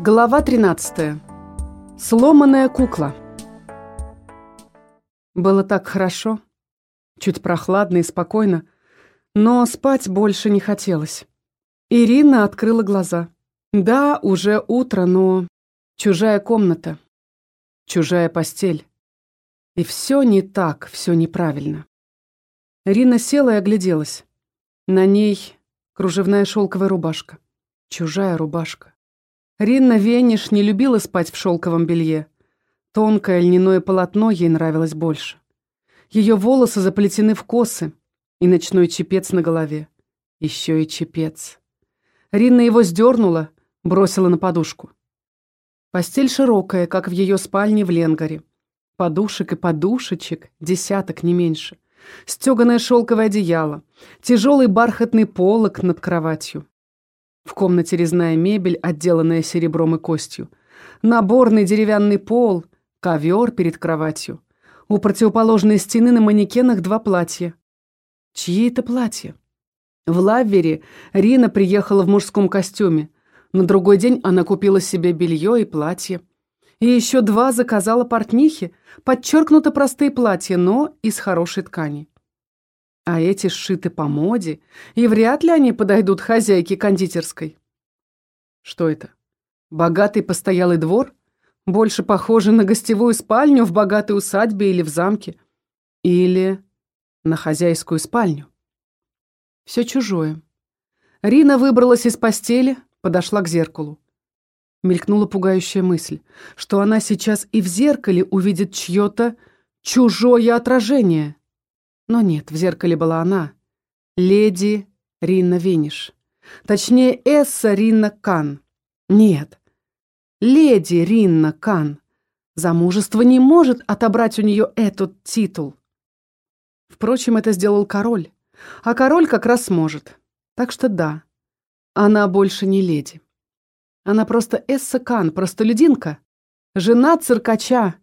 Глава 13. Сломанная кукла. Было так хорошо, чуть прохладно и спокойно, но спать больше не хотелось. Ирина открыла глаза. Да, уже утро, но чужая комната, чужая постель. И все не так, все неправильно. Ирина села и огляделась. На ней кружевная шелковая рубашка. Чужая рубашка. Ринна Вениш не любила спать в шелковом белье. Тонкое льняное полотно ей нравилось больше. Ее волосы заплетены в косы, и ночной чепец на голове. Еще и чепец. Ринна его сдернула, бросила на подушку. Постель широкая, как в ее спальне в Ленгаре. Подушек и подушечек, десяток, не меньше. Стеганое шелковое одеяло, тяжелый бархатный полог над кроватью. В комнате резная мебель, отделанная серебром и костью. Наборный деревянный пол, ковер перед кроватью. У противоположной стены на манекенах два платья. Чьи это платья? В Лаввере Рина приехала в мужском костюме. На другой день она купила себе белье и платье. И еще два заказала портнихи, подчеркнуто простые платья, но из хорошей ткани. А эти сшиты по моде, и вряд ли они подойдут хозяйке кондитерской. Что это? Богатый постоялый двор? Больше похоже на гостевую спальню в богатой усадьбе или в замке. Или на хозяйскую спальню. Все чужое. Рина выбралась из постели, подошла к зеркалу. Мелькнула пугающая мысль, что она сейчас и в зеркале увидит чье-то чужое отражение. Но нет, в зеркале была она. Леди Ринна Виниш. Точнее, Эсса Ринна Кан. Нет, леди Ринна Кан. Замужество не может отобрать у нее этот титул. Впрочем, это сделал король. А король как раз сможет. Так что да, она больше не леди. Она просто Эсса Кан, простолюдинка. Жена циркача,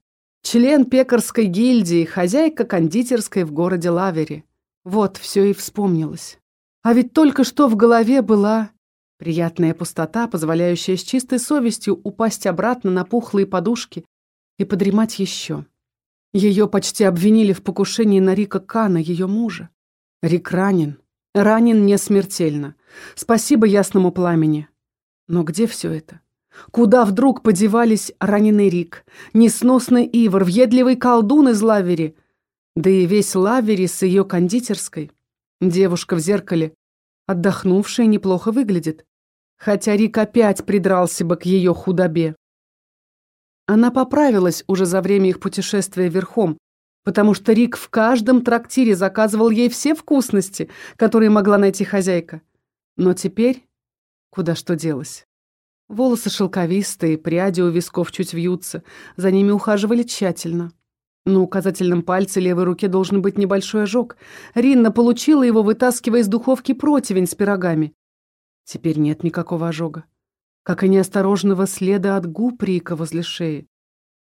Член пекарской гильдии, хозяйка кондитерской в городе Лавери. Вот, все и вспомнилось. А ведь только что в голове была приятная пустота, позволяющая с чистой совестью упасть обратно на пухлые подушки и подремать еще. Ее почти обвинили в покушении на Рика Кана, ее мужа. Рик ранен. Ранен не смертельно. Спасибо ясному пламени. Но где все это? Куда вдруг подевались раненый Рик, несносный Ивар, въедливый колдун из Лавери, да и весь Лавери с ее кондитерской? Девушка в зеркале, отдохнувшая, неплохо выглядит, хотя Рик опять придрался бы к ее худобе. Она поправилась уже за время их путешествия верхом, потому что Рик в каждом трактире заказывал ей все вкусности, которые могла найти хозяйка. Но теперь куда что делось. Волосы шелковистые, пряди у висков чуть вьются. За ними ухаживали тщательно. На указательном пальце левой руки должен быть небольшой ожог. Ринна получила его, вытаскивая из духовки противень с пирогами. Теперь нет никакого ожога. Как и неосторожного следа от губ Рика возле шеи.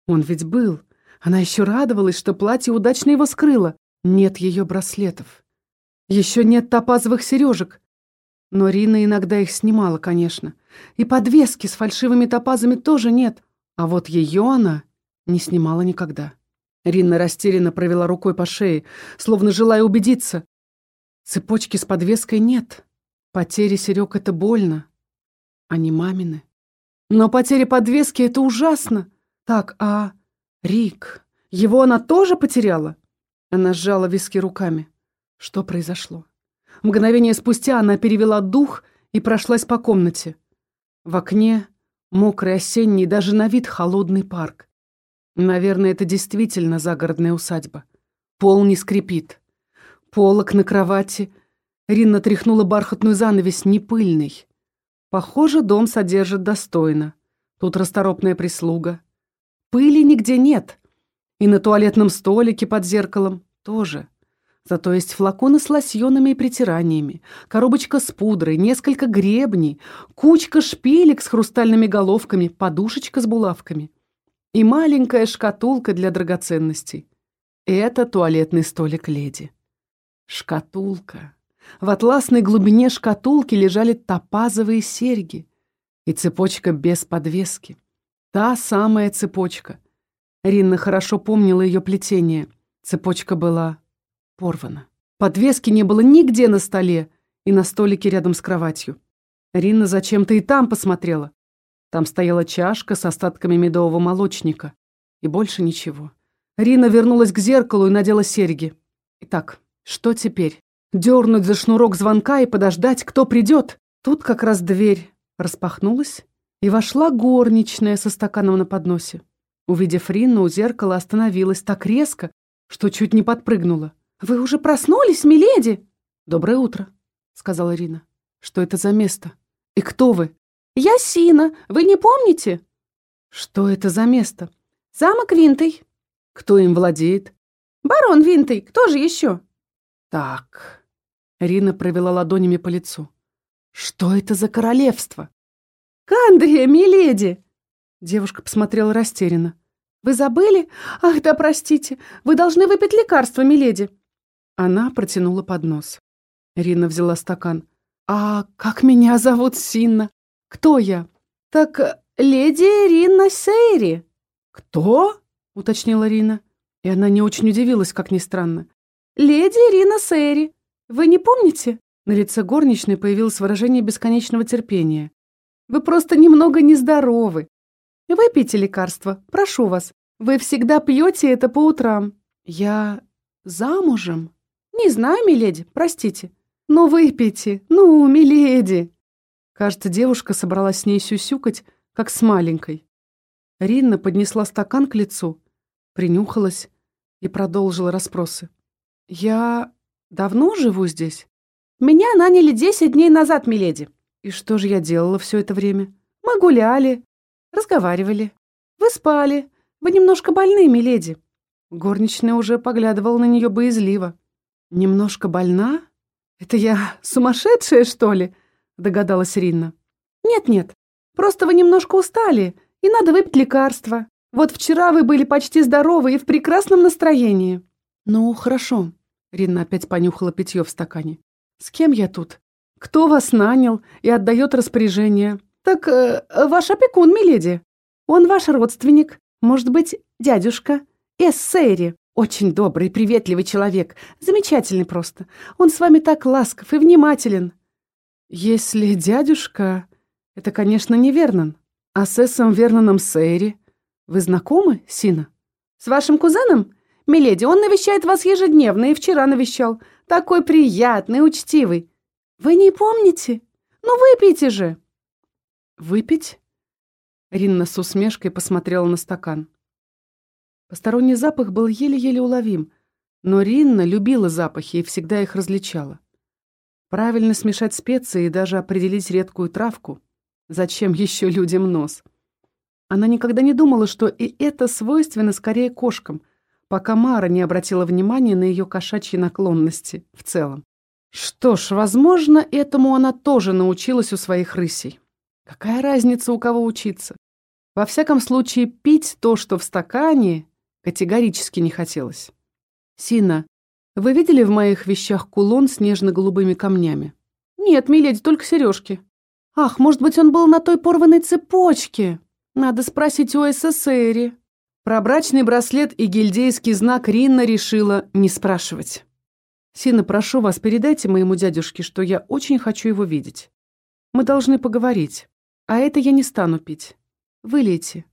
Он ведь был. Она еще радовалась, что платье удачно его скрыло. Нет ее браслетов. Еще нет топазовых сережек. Но Рина иногда их снимала, конечно. И подвески с фальшивыми топазами тоже нет. А вот ее она не снимала никогда. Ринна растерянно провела рукой по шее, словно желая убедиться. Цепочки с подвеской нет. Потери Серег — это больно. А не мамины. Но потеря подвески — это ужасно. Так, а Рик, его она тоже потеряла? Она сжала виски руками. Что произошло? Мгновение спустя она перевела дух и прошлась по комнате. В окне мокрый осенний, даже на вид холодный парк. Наверное, это действительно загородная усадьба. Пол не скрипит. Полок на кровати. Ринна тряхнула бархатную занавесь, не пыльный. Похоже, дом содержит достойно. Тут расторопная прислуга. Пыли нигде нет. И на туалетном столике под зеркалом тоже. Зато есть флаконы с лосьонами и притираниями, коробочка с пудрой, несколько гребней, кучка шпилек с хрустальными головками, подушечка с булавками и маленькая шкатулка для драгоценностей. Это туалетный столик леди. Шкатулка. В атласной глубине шкатулки лежали топазовые серьги. И цепочка без подвески. Та самая цепочка. Ринна хорошо помнила ее плетение. Цепочка была порвана. Подвески не было нигде на столе и на столике рядом с кроватью. Ринна зачем-то и там посмотрела. Там стояла чашка с остатками медового молочника. И больше ничего. Рина вернулась к зеркалу и надела серьги. Итак, что теперь? Дернуть за шнурок звонка и подождать, кто придет? Тут как раз дверь распахнулась, и вошла горничная со стаканом на подносе. Увидев Ринну у зеркала, остановилась так резко, что чуть не подпрыгнула. «Вы уже проснулись, миледи?» «Доброе утро», — сказала Рина. «Что это за место? И кто вы?» «Я Сина. Вы не помните?» «Что это за место?» «Замок Винтый». «Кто им владеет?» «Барон Винтый. Кто же еще?» «Так...» Рина провела ладонями по лицу. «Что это за королевство?» «Кандрия, миледи!» Девушка посмотрела растерянно. «Вы забыли? Ах, да простите. Вы должны выпить лекарство, миледи». Она протянула поднос. Рина взяла стакан. «А как меня зовут Синна? Кто я?» «Так леди Рина Сейри». «Кто?» — уточнила Рина. И она не очень удивилась, как ни странно. «Леди Рина Сейри. Вы не помните?» На лице горничной появилось выражение бесконечного терпения. «Вы просто немного нездоровы. Выпейте лекарство, прошу вас. Вы всегда пьете это по утрам. Я замужем?» «Не знаю, миледи, простите. Но выпейте, ну, миледи!» Кажется, девушка собралась с ней сюсюкать, как с маленькой. Ринна поднесла стакан к лицу, принюхалась и продолжила расспросы. «Я давно живу здесь?» «Меня наняли десять дней назад, миледи». «И что же я делала все это время?» «Мы гуляли, разговаривали. Вы спали. Вы немножко больны, миледи». Горничная уже поглядывала на нее боязливо. «Немножко больна? Это я сумасшедшая, что ли?» догадалась Ринна. «Нет-нет, просто вы немножко устали, и надо выпить лекарство. Вот вчера вы были почти здоровы и в прекрасном настроении». «Ну, хорошо». Ринна опять понюхала питье в стакане. «С кем я тут? Кто вас нанял и отдает распоряжение?» «Так э, ваш опекун, миледи. Он ваш родственник. Может быть, дядюшка. Эссери. Очень добрый, приветливый человек. Замечательный просто. Он с вами так ласков и внимателен». «Если дядюшка...» «Это, конечно, не Вернон. А с Эссом Верноном Сейри вы знакомы, Сина?» «С вашим кузеном? Миледи, он навещает вас ежедневно и вчера навещал. Такой приятный, учтивый. Вы не помните? Ну, выпейте же!» «Выпить?» Ринна с усмешкой посмотрела на стакан. Посторонний запах был еле-еле уловим, но Ринна любила запахи и всегда их различала. Правильно смешать специи и даже определить редкую травку. Зачем еще людям нос? Она никогда не думала, что и это свойственно скорее кошкам, пока Мара не обратила внимания на ее кошачьи наклонности в целом. Что ж, возможно, этому она тоже научилась у своих рысей. Какая разница, у кого учиться? Во всяком случае, пить то, что в стакане, категорически не хотелось. «Сина, вы видели в моих вещах кулон с нежно-голубыми камнями?» «Нет, миледи, только сережки». «Ах, может быть, он был на той порванной цепочке? Надо спросить у СССР». Про брачный браслет и гильдейский знак Ринна решила не спрашивать. «Сина, прошу вас, передайте моему дядюшке, что я очень хочу его видеть. Мы должны поговорить. А это я не стану пить. Вылейте».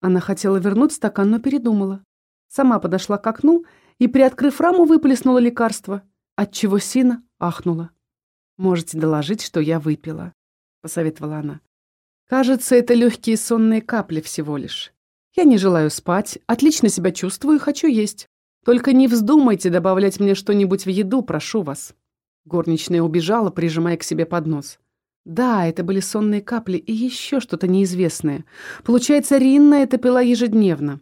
Она хотела вернуть стакан, но передумала. Сама подошла к окну и, приоткрыв раму, выплеснула лекарство, отчего Сина ахнула. «Можете доложить, что я выпила», — посоветовала она. «Кажется, это легкие сонные капли всего лишь. Я не желаю спать, отлично себя чувствую и хочу есть. Только не вздумайте добавлять мне что-нибудь в еду, прошу вас». Горничная убежала, прижимая к себе поднос. Да, это были сонные капли и еще что-то неизвестное. Получается, Ринна это пила ежедневно.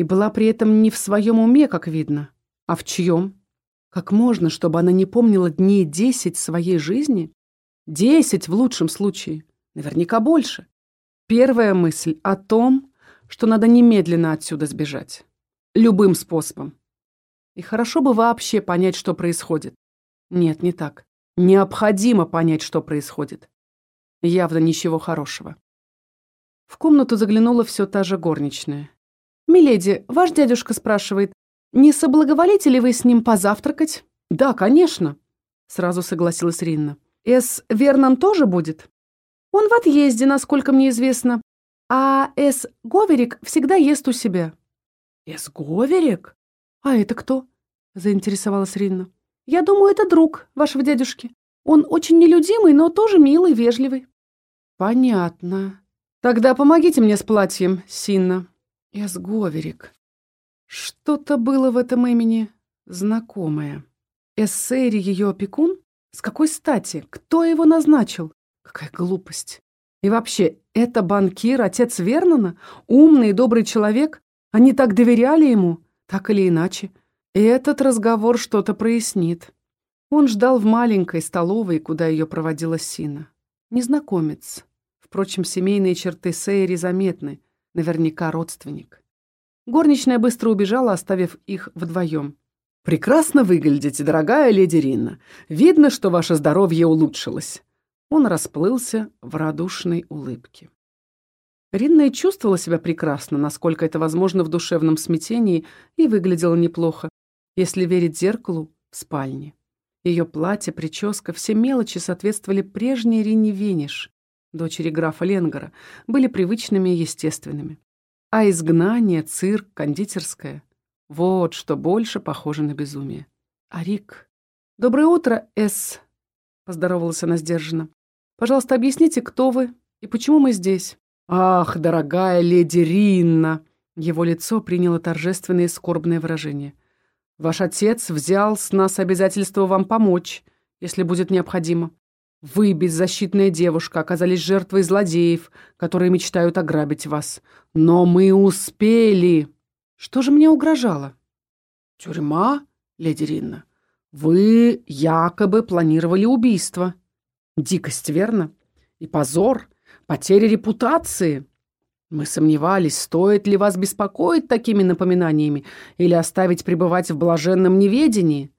И была при этом не в своем уме, как видно. А в чьем? Как можно, чтобы она не помнила дней десять своей жизни? Десять в лучшем случае. Наверняка больше. Первая мысль о том, что надо немедленно отсюда сбежать. Любым способом. И хорошо бы вообще понять, что происходит. Нет, не так. Необходимо понять, что происходит. Явно ничего хорошего. В комнату заглянула все та же горничная. «Миледи, ваш дядюшка спрашивает, не соблаговолите ли вы с ним позавтракать?» «Да, конечно», — сразу согласилась Ринна. «Эс Вернон тоже будет?» «Он в отъезде, насколько мне известно. А Эс Говерик всегда ест у себя». «Эс Говерик? А это кто?» — заинтересовалась Ринна. «Я думаю, это друг вашего дядюшки. Он очень нелюдимый, но тоже милый, вежливый». «Понятно. Тогда помогите мне с платьем, Синна». «Эс Говерик. Что-то было в этом имени знакомое. Эссери ее опекун? С какой стати? Кто его назначил? Какая глупость. И вообще, это банкир, отец Вернона? Умный и добрый человек? Они так доверяли ему? Так или иначе. И этот разговор что-то прояснит. Он ждал в маленькой столовой, куда ее проводила Сина. Незнакомец. Впрочем, семейные черты Сейри заметны. Наверняка родственник. Горничная быстро убежала, оставив их вдвоем. «Прекрасно выглядите, дорогая леди Ринна. Видно, что ваше здоровье улучшилось». Он расплылся в радушной улыбке. Ринна и чувствовала себя прекрасно, насколько это возможно в душевном смятении, и выглядела неплохо, если верить зеркалу в спальне. Ее платье, прическа, все мелочи соответствовали прежней Ринне Вениш, дочери графа Ленгара, были привычными и естественными. А изгнание, цирк, кондитерская — вот что больше похоже на безумие. А Рик... «Доброе утро, Эс», — поздоровалась она сдержанно. «Пожалуйста, объясните, кто вы и почему мы здесь?» «Ах, дорогая леди Ринна!» Его лицо приняло торжественное и скорбное выражение. «Ваш отец взял с нас обязательство вам помочь, если будет необходимо. Вы, беззащитная девушка, оказались жертвой злодеев, которые мечтают ограбить вас. Но мы успели!» «Что же мне угрожало?» «Тюрьма, леди Ринна. Вы якобы планировали убийство. Дикость, верно? И позор, потеря репутации. Мы сомневались, стоит ли вас беспокоить такими напоминаниями или оставить пребывать в блаженном неведении.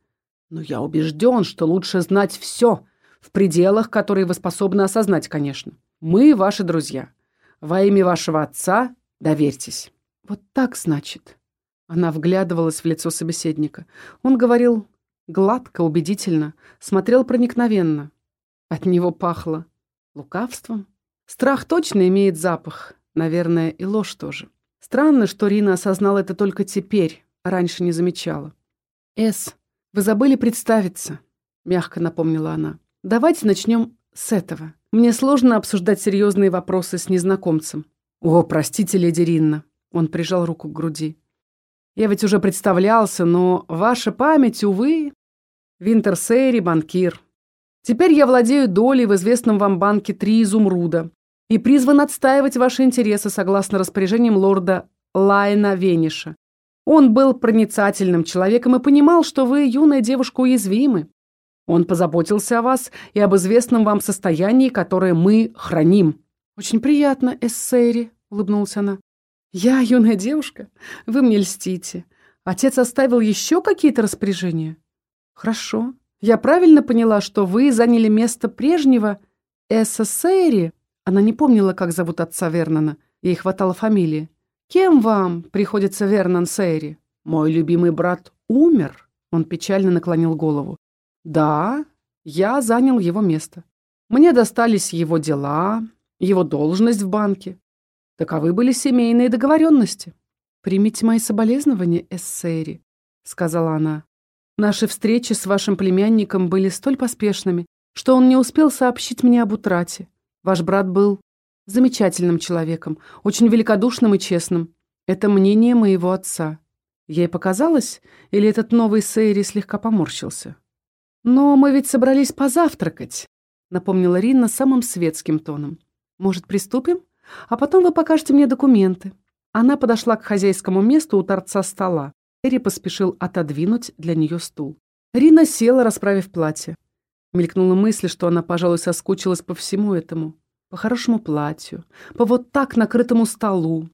Но я убежден, что лучше знать все, в пределах, которые вы способны осознать, конечно. Мы ваши друзья. Во имя вашего отца доверьтесь. Вот так, значит. Она вглядывалась в лицо собеседника. Он говорил гладко, убедительно, смотрел проникновенно. От него пахло лукавством. Страх точно имеет запах, наверное, и ложь тоже. Странно, что Рина осознала это только теперь, а раньше не замечала. «Эс, вы забыли представиться», — мягко напомнила она. «Давайте начнем с этого. Мне сложно обсуждать серьезные вопросы с незнакомцем». «О, простите, леди Ринна», — он прижал руку к груди. «Я ведь уже представлялся, но ваша память, увы...» «Винтерсейри, банкир. Теперь я владею долей в известном вам банке «Три изумруда» и призван отстаивать ваши интересы согласно распоряжениям лорда Лайна Вениша. Он был проницательным человеком и понимал, что вы, юная девушка, уязвимы. Он позаботился о вас и об известном вам состоянии, которое мы храним». «Очень приятно, Эссери», — улыбнулась она. «Я юная девушка? Вы мне льстите. Отец оставил еще какие-то распоряжения?» «Хорошо. Я правильно поняла, что вы заняли место прежнего Эссесери?» Она не помнила, как зовут отца Вернона. Ей хватало фамилии. «Кем вам приходится Вернон Сейри?» «Мой любимый брат умер», — он печально наклонил голову. «Да, я занял его место. Мне достались его дела, его должность в банке. Таковы были семейные договоренности». «Примите мои соболезнования, Эссери», — сказала она. Наши встречи с вашим племянником были столь поспешными, что он не успел сообщить мне об утрате. Ваш брат был замечательным человеком, очень великодушным и честным. Это мнение моего отца. Ей показалось, или этот новый Сейри слегка поморщился? «Но мы ведь собрались позавтракать», — напомнила Ринна самым светским тоном. «Может, приступим? А потом вы покажете мне документы». Она подошла к хозяйскому месту у торца стола. Эри поспешил отодвинуть для нее стул. Рина села, расправив платье. Мелькнула мысль, что она, пожалуй, соскучилась по всему этому. По хорошему платью, по вот так накрытому столу,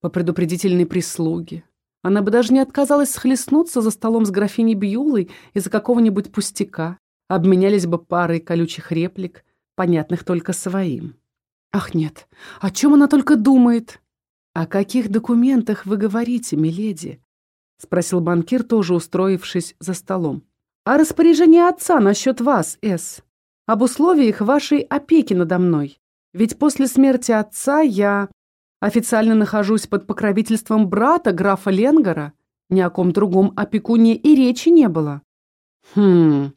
по предупредительной прислуге. Она бы даже не отказалась схлестнуться за столом с графиней Бьюлой из-за какого-нибудь пустяка. Обменялись бы парой колючих реплик, понятных только своим. Ах, нет, о чем она только думает? О каких документах вы говорите, миледи? Спросил банкир, тоже устроившись за столом. О распоряжении отца насчет вас, С. Об условиях вашей опеки надо мной. Ведь после смерти отца я официально нахожусь под покровительством брата, графа Ленгара. Ни о ком другом опекуне и речи не было. Хм,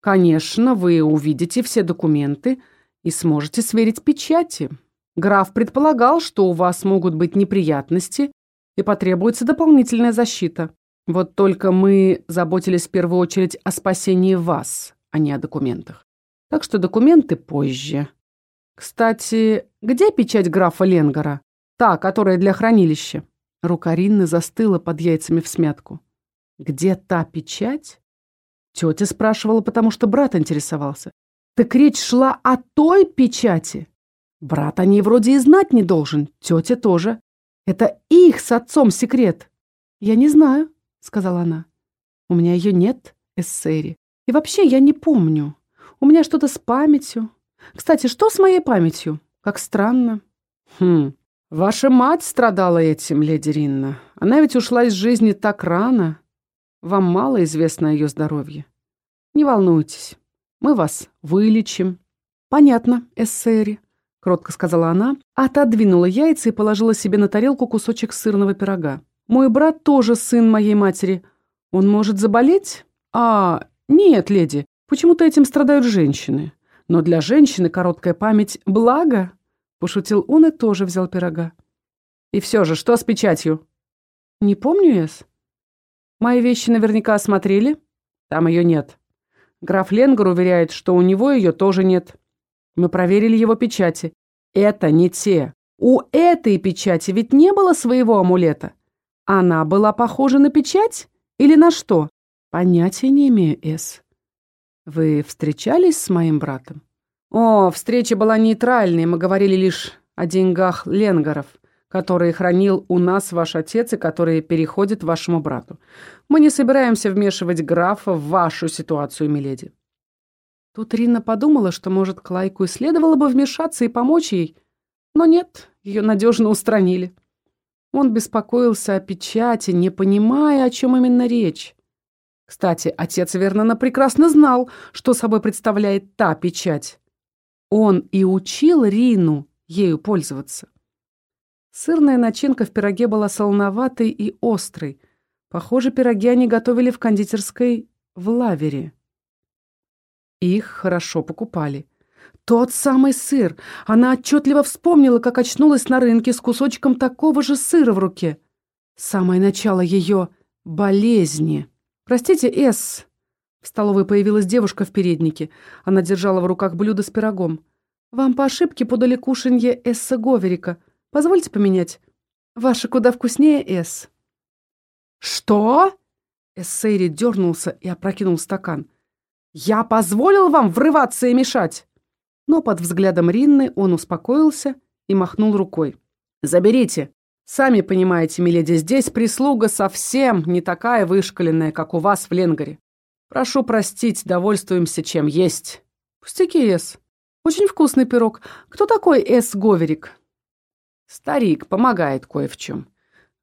конечно, вы увидите все документы, и сможете сверить печати. Граф предполагал, что у вас могут быть неприятности и потребуется дополнительная защита. Вот только мы заботились в первую очередь о спасении вас, а не о документах. Так что документы позже. Кстати, где печать графа Ленгара? Та, которая для хранилища. Рука Ринны застыла под яйцами в смятку. Где та печать? Тетя спрашивала, потому что брат интересовался. Так речь шла о той печати. Брат о ней вроде и знать не должен, тетя тоже. Это их с отцом секрет. Я не знаю, сказала она. У меня ее нет, Эссери. И вообще я не помню. У меня что-то с памятью. Кстати, что с моей памятью? Как странно. Хм, ваша мать страдала этим, леди Ринна. Она ведь ушла из жизни так рано. Вам мало известно о ее здоровье. Не волнуйтесь. Мы вас вылечим». «Понятно, эссери», — кротко сказала она, отодвинула яйца и положила себе на тарелку кусочек сырного пирога. «Мой брат тоже сын моей матери. Он может заболеть?» «А, нет, леди, почему-то этим страдают женщины. Но для женщины короткая память — благо», — пошутил он и тоже взял пирога. «И все же, что с печатью?» «Не помню, Эс. Мои вещи наверняка осмотрели. Там ее нет. Граф Ленгар уверяет, что у него ее тоже нет. Мы проверили его печати. Это не те. У этой печати ведь не было своего амулета. Она была похожа на печать или на что? Понятия не имею, Эс. Вы встречались с моим братом? О, встреча была нейтральной, мы говорили лишь о деньгах Ленгаров которые хранил у нас ваш отец и которые переходят вашему брату. Мы не собираемся вмешивать графа в вашу ситуацию, миледи». Тут Рина подумала, что, может, Клайку и следовало бы вмешаться и помочь ей, но нет, ее надежно устранили. Он беспокоился о печати, не понимая, о чем именно речь. Кстати, отец Вернона прекрасно знал, что собой представляет та печать. Он и учил Рину ею пользоваться. Сырная начинка в пироге была солоноватой и острой. Похоже, пироги они готовили в кондитерской в лавере. Их хорошо покупали. Тот самый сыр. Она отчетливо вспомнила, как очнулась на рынке с кусочком такого же сыра в руке. Самое начало ее болезни. «Простите, Эс...» В столовой появилась девушка в переднике. Она держала в руках блюдо с пирогом. «Вам по ошибке подали кушанье Эсса Говерика. Позвольте поменять. Ваша куда вкуснее, Эс». «Что?» Эссейри дернулся и опрокинул стакан. «Я позволил вам врываться и мешать!» Но под взглядом Ринны он успокоился и махнул рукой. «Заберите. Сами понимаете, миледи, здесь прислуга совсем не такая вышкаленная, как у вас в Ленгаре. Прошу простить, довольствуемся чем есть». «Пустяки, Эс. Очень вкусный пирог. Кто такой Эс Говерик?» Старик помогает кое в чем.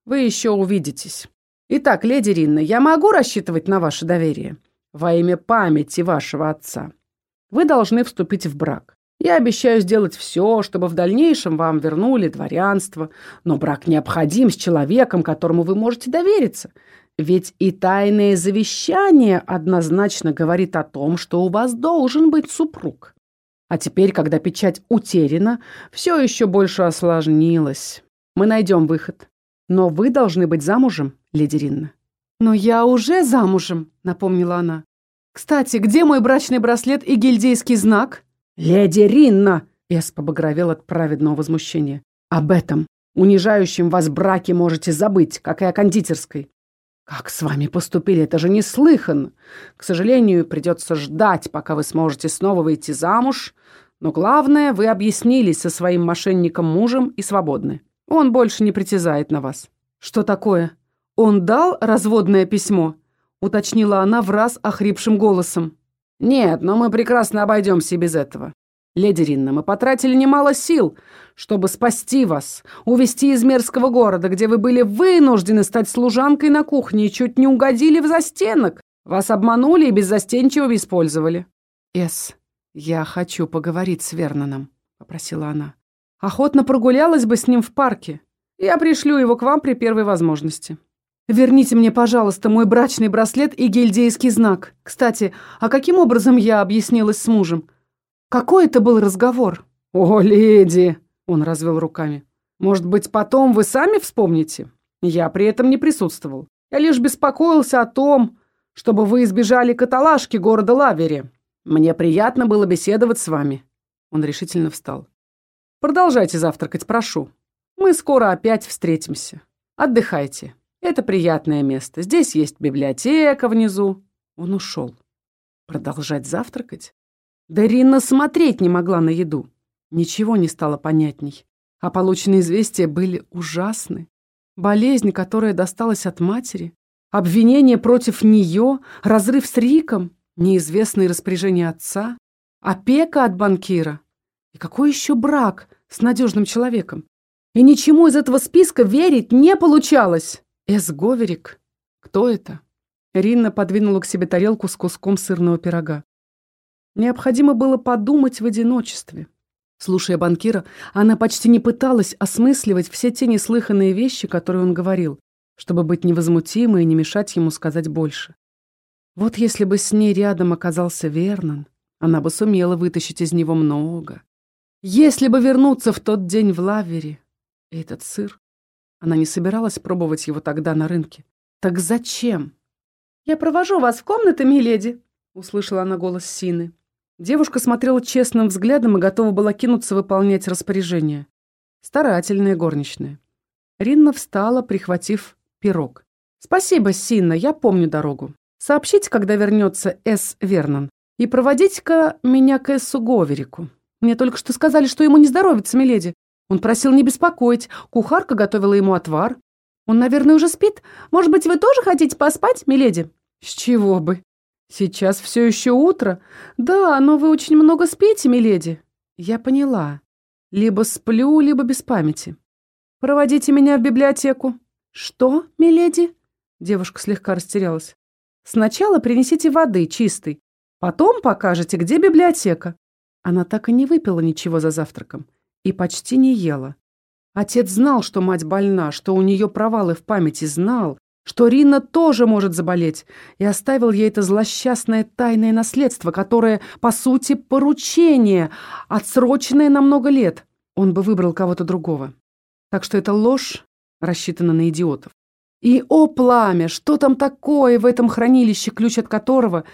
Вы еще увидитесь. Итак, леди Ринна, я могу рассчитывать на ваше доверие? Во имя памяти вашего отца. Вы должны вступить в брак. Я обещаю сделать все, чтобы в дальнейшем вам вернули дворянство, но брак необходим с человеком, которому вы можете довериться. Ведь и тайное завещание однозначно говорит о том, что у вас должен быть супруг. А теперь, когда печать утеряна, все еще больше осложнилось. Мы найдем выход. Но вы должны быть замужем, леди Ринна. «Но я уже замужем», — напомнила она. «Кстати, где мой брачный браслет и гильдейский знак?» «Леди Ринна!» — Эс побагровел от праведного возмущения. «Об этом, унижающем вас браке, можете забыть, как и о кондитерской. «Как с вами поступили? Это же неслыханно! К сожалению, придется ждать, пока вы сможете снова выйти замуж. Но главное, вы объяснились со своим мошенником-мужем и свободны. Он больше не притязает на вас». «Что такое? Он дал разводное письмо?» — уточнила она в раз охрипшим голосом. «Нет, но мы прекрасно обойдемся без этого. Леди Ринна, мы потратили немало сил, чтобы спасти вас, увести из мерзкого города, где вы были вынуждены стать служанкой на кухне и чуть не угодили в застенок. Вас обманули и беззастенчиво использовали. Эс, я хочу поговорить с Верноном, попросила она. Охотно прогулялась бы с ним в парке. Я пришлю его к вам при первой возможности. Верните мне, пожалуйста, мой брачный браслет и гильдейский знак. Кстати, а каким образом я объяснилась с мужем? Какой это был разговор? О, леди, он развел руками. Может быть, потом вы сами вспомните? Я при этом не присутствовал. Я лишь беспокоился о том, чтобы вы избежали каталажки города Лавери. Мне приятно было беседовать с вами. Он решительно встал. Продолжайте завтракать, прошу. Мы скоро опять встретимся. Отдыхайте. Это приятное место. Здесь есть библиотека внизу. Он ушел. Продолжать завтракать? Дарина смотреть не могла на еду. Ничего не стало понятней. А полученные известия были ужасны. Болезнь, которая досталась от матери, обвинение против нее, разрыв с Риком, неизвестные распоряжения отца, опека от банкира. И какой еще брак с надежным человеком? И ничему из этого списка верить не получалось. Эс Говерик? Кто это? Ринна подвинула к себе тарелку с куском сырного пирога. Необходимо было подумать в одиночестве. Слушая банкира, она почти не пыталась осмысливать все те неслыханные вещи, которые он говорил, чтобы быть невозмутимой и не мешать ему сказать больше. Вот если бы с ней рядом оказался Вернон, она бы сумела вытащить из него много. Если бы вернуться в тот день в Лавере, этот сыр, она не собиралась пробовать его тогда на рынке. Так зачем? «Я провожу вас в комнаты, миледи», — услышала она голос Сины. Девушка смотрела честным взглядом и готова была кинуться выполнять распоряжение. Старательная горничная. Ринна встала, прихватив пирог. «Спасибо, Синна, я помню дорогу. Сообщите, когда вернется С. Вернон. И проводите-ка меня к Эссу Говерику. Мне только что сказали, что ему не здоровится, миледи. Он просил не беспокоить. Кухарка готовила ему отвар. Он, наверное, уже спит. Может быть, вы тоже хотите поспать, миледи?» «С чего бы?» «Сейчас все еще утро? Да, но вы очень много спите, миледи». «Я поняла. Либо сплю, либо без памяти. Проводите меня в библиотеку». «Что, миледи?» Девушка слегка растерялась. «Сначала принесите воды чистой, потом покажете, где библиотека». Она так и не выпила ничего за завтраком и почти не ела. Отец знал, что мать больна, что у нее провалы в памяти, знал, что Рина тоже может заболеть, и оставил ей это злосчастное тайное наследство, которое, по сути, поручение, отсроченное на много лет. Он бы выбрал кого-то другого. Так что это ложь рассчитана на идиотов. И, о пламя, что там такое в этом хранилище, ключ от которого,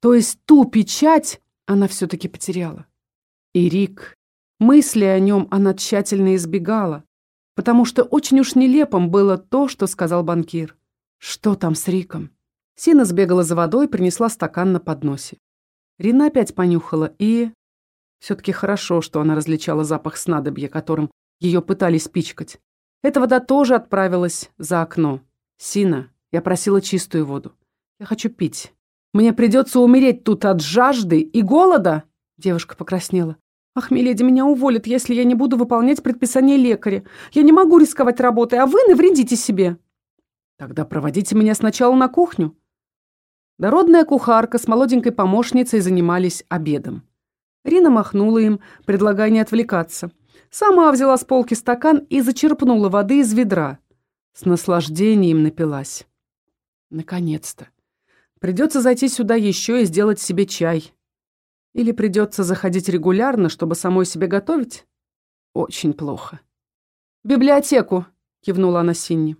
то есть ту печать, она все-таки потеряла. И Рик, мысли о нем она тщательно избегала, потому что очень уж нелепым было то, что сказал банкир. Что там с Риком? Сина сбегала за водой, принесла стакан на подносе. Рина опять понюхала и... Все-таки хорошо, что она различала запах снадобья, которым ее пытались пичкать. Эта вода тоже отправилась за окно. Сина, я просила чистую воду. Я хочу пить. Мне придется умереть тут от жажды и голода. Девушка покраснела. «Ах, миледи, меня уволят, если я не буду выполнять предписание лекаря. Я не могу рисковать работой, а вы навредите себе». Тогда проводите меня сначала на кухню. Дородная кухарка с молоденькой помощницей занимались обедом. Рина махнула им, предлагая не отвлекаться. Сама взяла с полки стакан и зачерпнула воды из ведра. С наслаждением напилась. Наконец-то. Придется зайти сюда еще и сделать себе чай. Или придется заходить регулярно, чтобы самой себе готовить? Очень плохо. «Библиотеку!» — кивнула она Синни.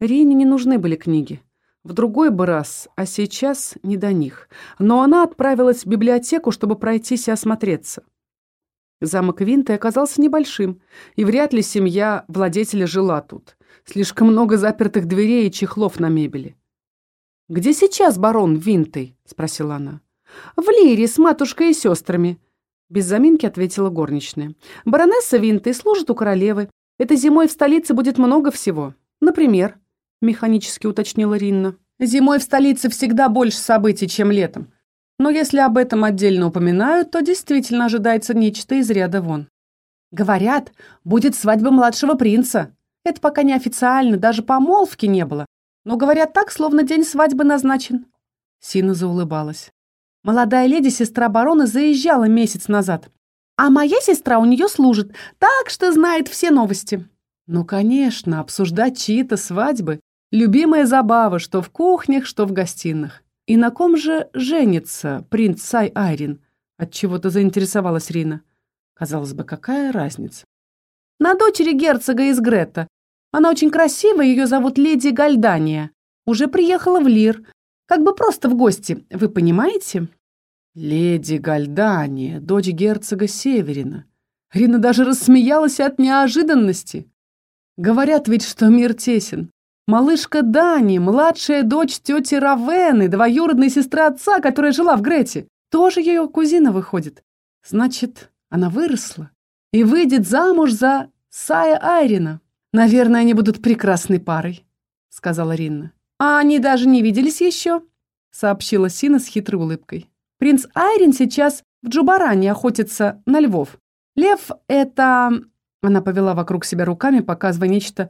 Рине не нужны были книги. В другой бы раз, а сейчас не до них. Но она отправилась в библиотеку, чтобы пройтись и осмотреться. Замок Винты оказался небольшим, и вряд ли семья владетеля жила тут. Слишком много запертых дверей и чехлов на мебели. «Где сейчас барон Винтой?» — спросила она. «В Лире с матушкой и сестрами», — без заминки ответила горничная. «Баронесса Винтой служит у королевы. Этой зимой в столице будет много всего. Например, механически уточнила Ринна. Зимой в столице всегда больше событий, чем летом. Но если об этом отдельно упоминают, то действительно ожидается нечто из ряда вон. Говорят, будет свадьба младшего принца. Это пока не официально, даже помолвки не было. Но говорят так, словно день свадьбы назначен. Сина заулыбалась. Молодая леди, сестра барона, заезжала месяц назад. А моя сестра у нее служит, так что знает все новости. Ну, конечно, обсуждать чьи-то свадьбы – любимая забава, что в кухнях, что в гостиных. И на ком же женится принц Сай Айрин? От чего-то заинтересовалась Рина. Казалось бы, какая разница? На дочери герцога из Грета. Она очень красивая, ее зовут леди Гальдания. Уже приехала в Лир. Как бы просто в гости, вы понимаете? Леди Гальдания, дочь герцога Северина. Рина даже рассмеялась от неожиданности. Говорят ведь, что мир тесен. Малышка Дани, младшая дочь тети Равены, двоюродная сестра отца, которая жила в Грете, тоже ее кузина выходит. Значит, она выросла и выйдет замуж за Сая Айрина. Наверное, они будут прекрасной парой, сказала Ринна. А они даже не виделись еще, сообщила Сина с хитрой улыбкой. Принц Айрин сейчас в Джубаране охотится на львов. Лев — это она повела вокруг себя руками, показывая нечто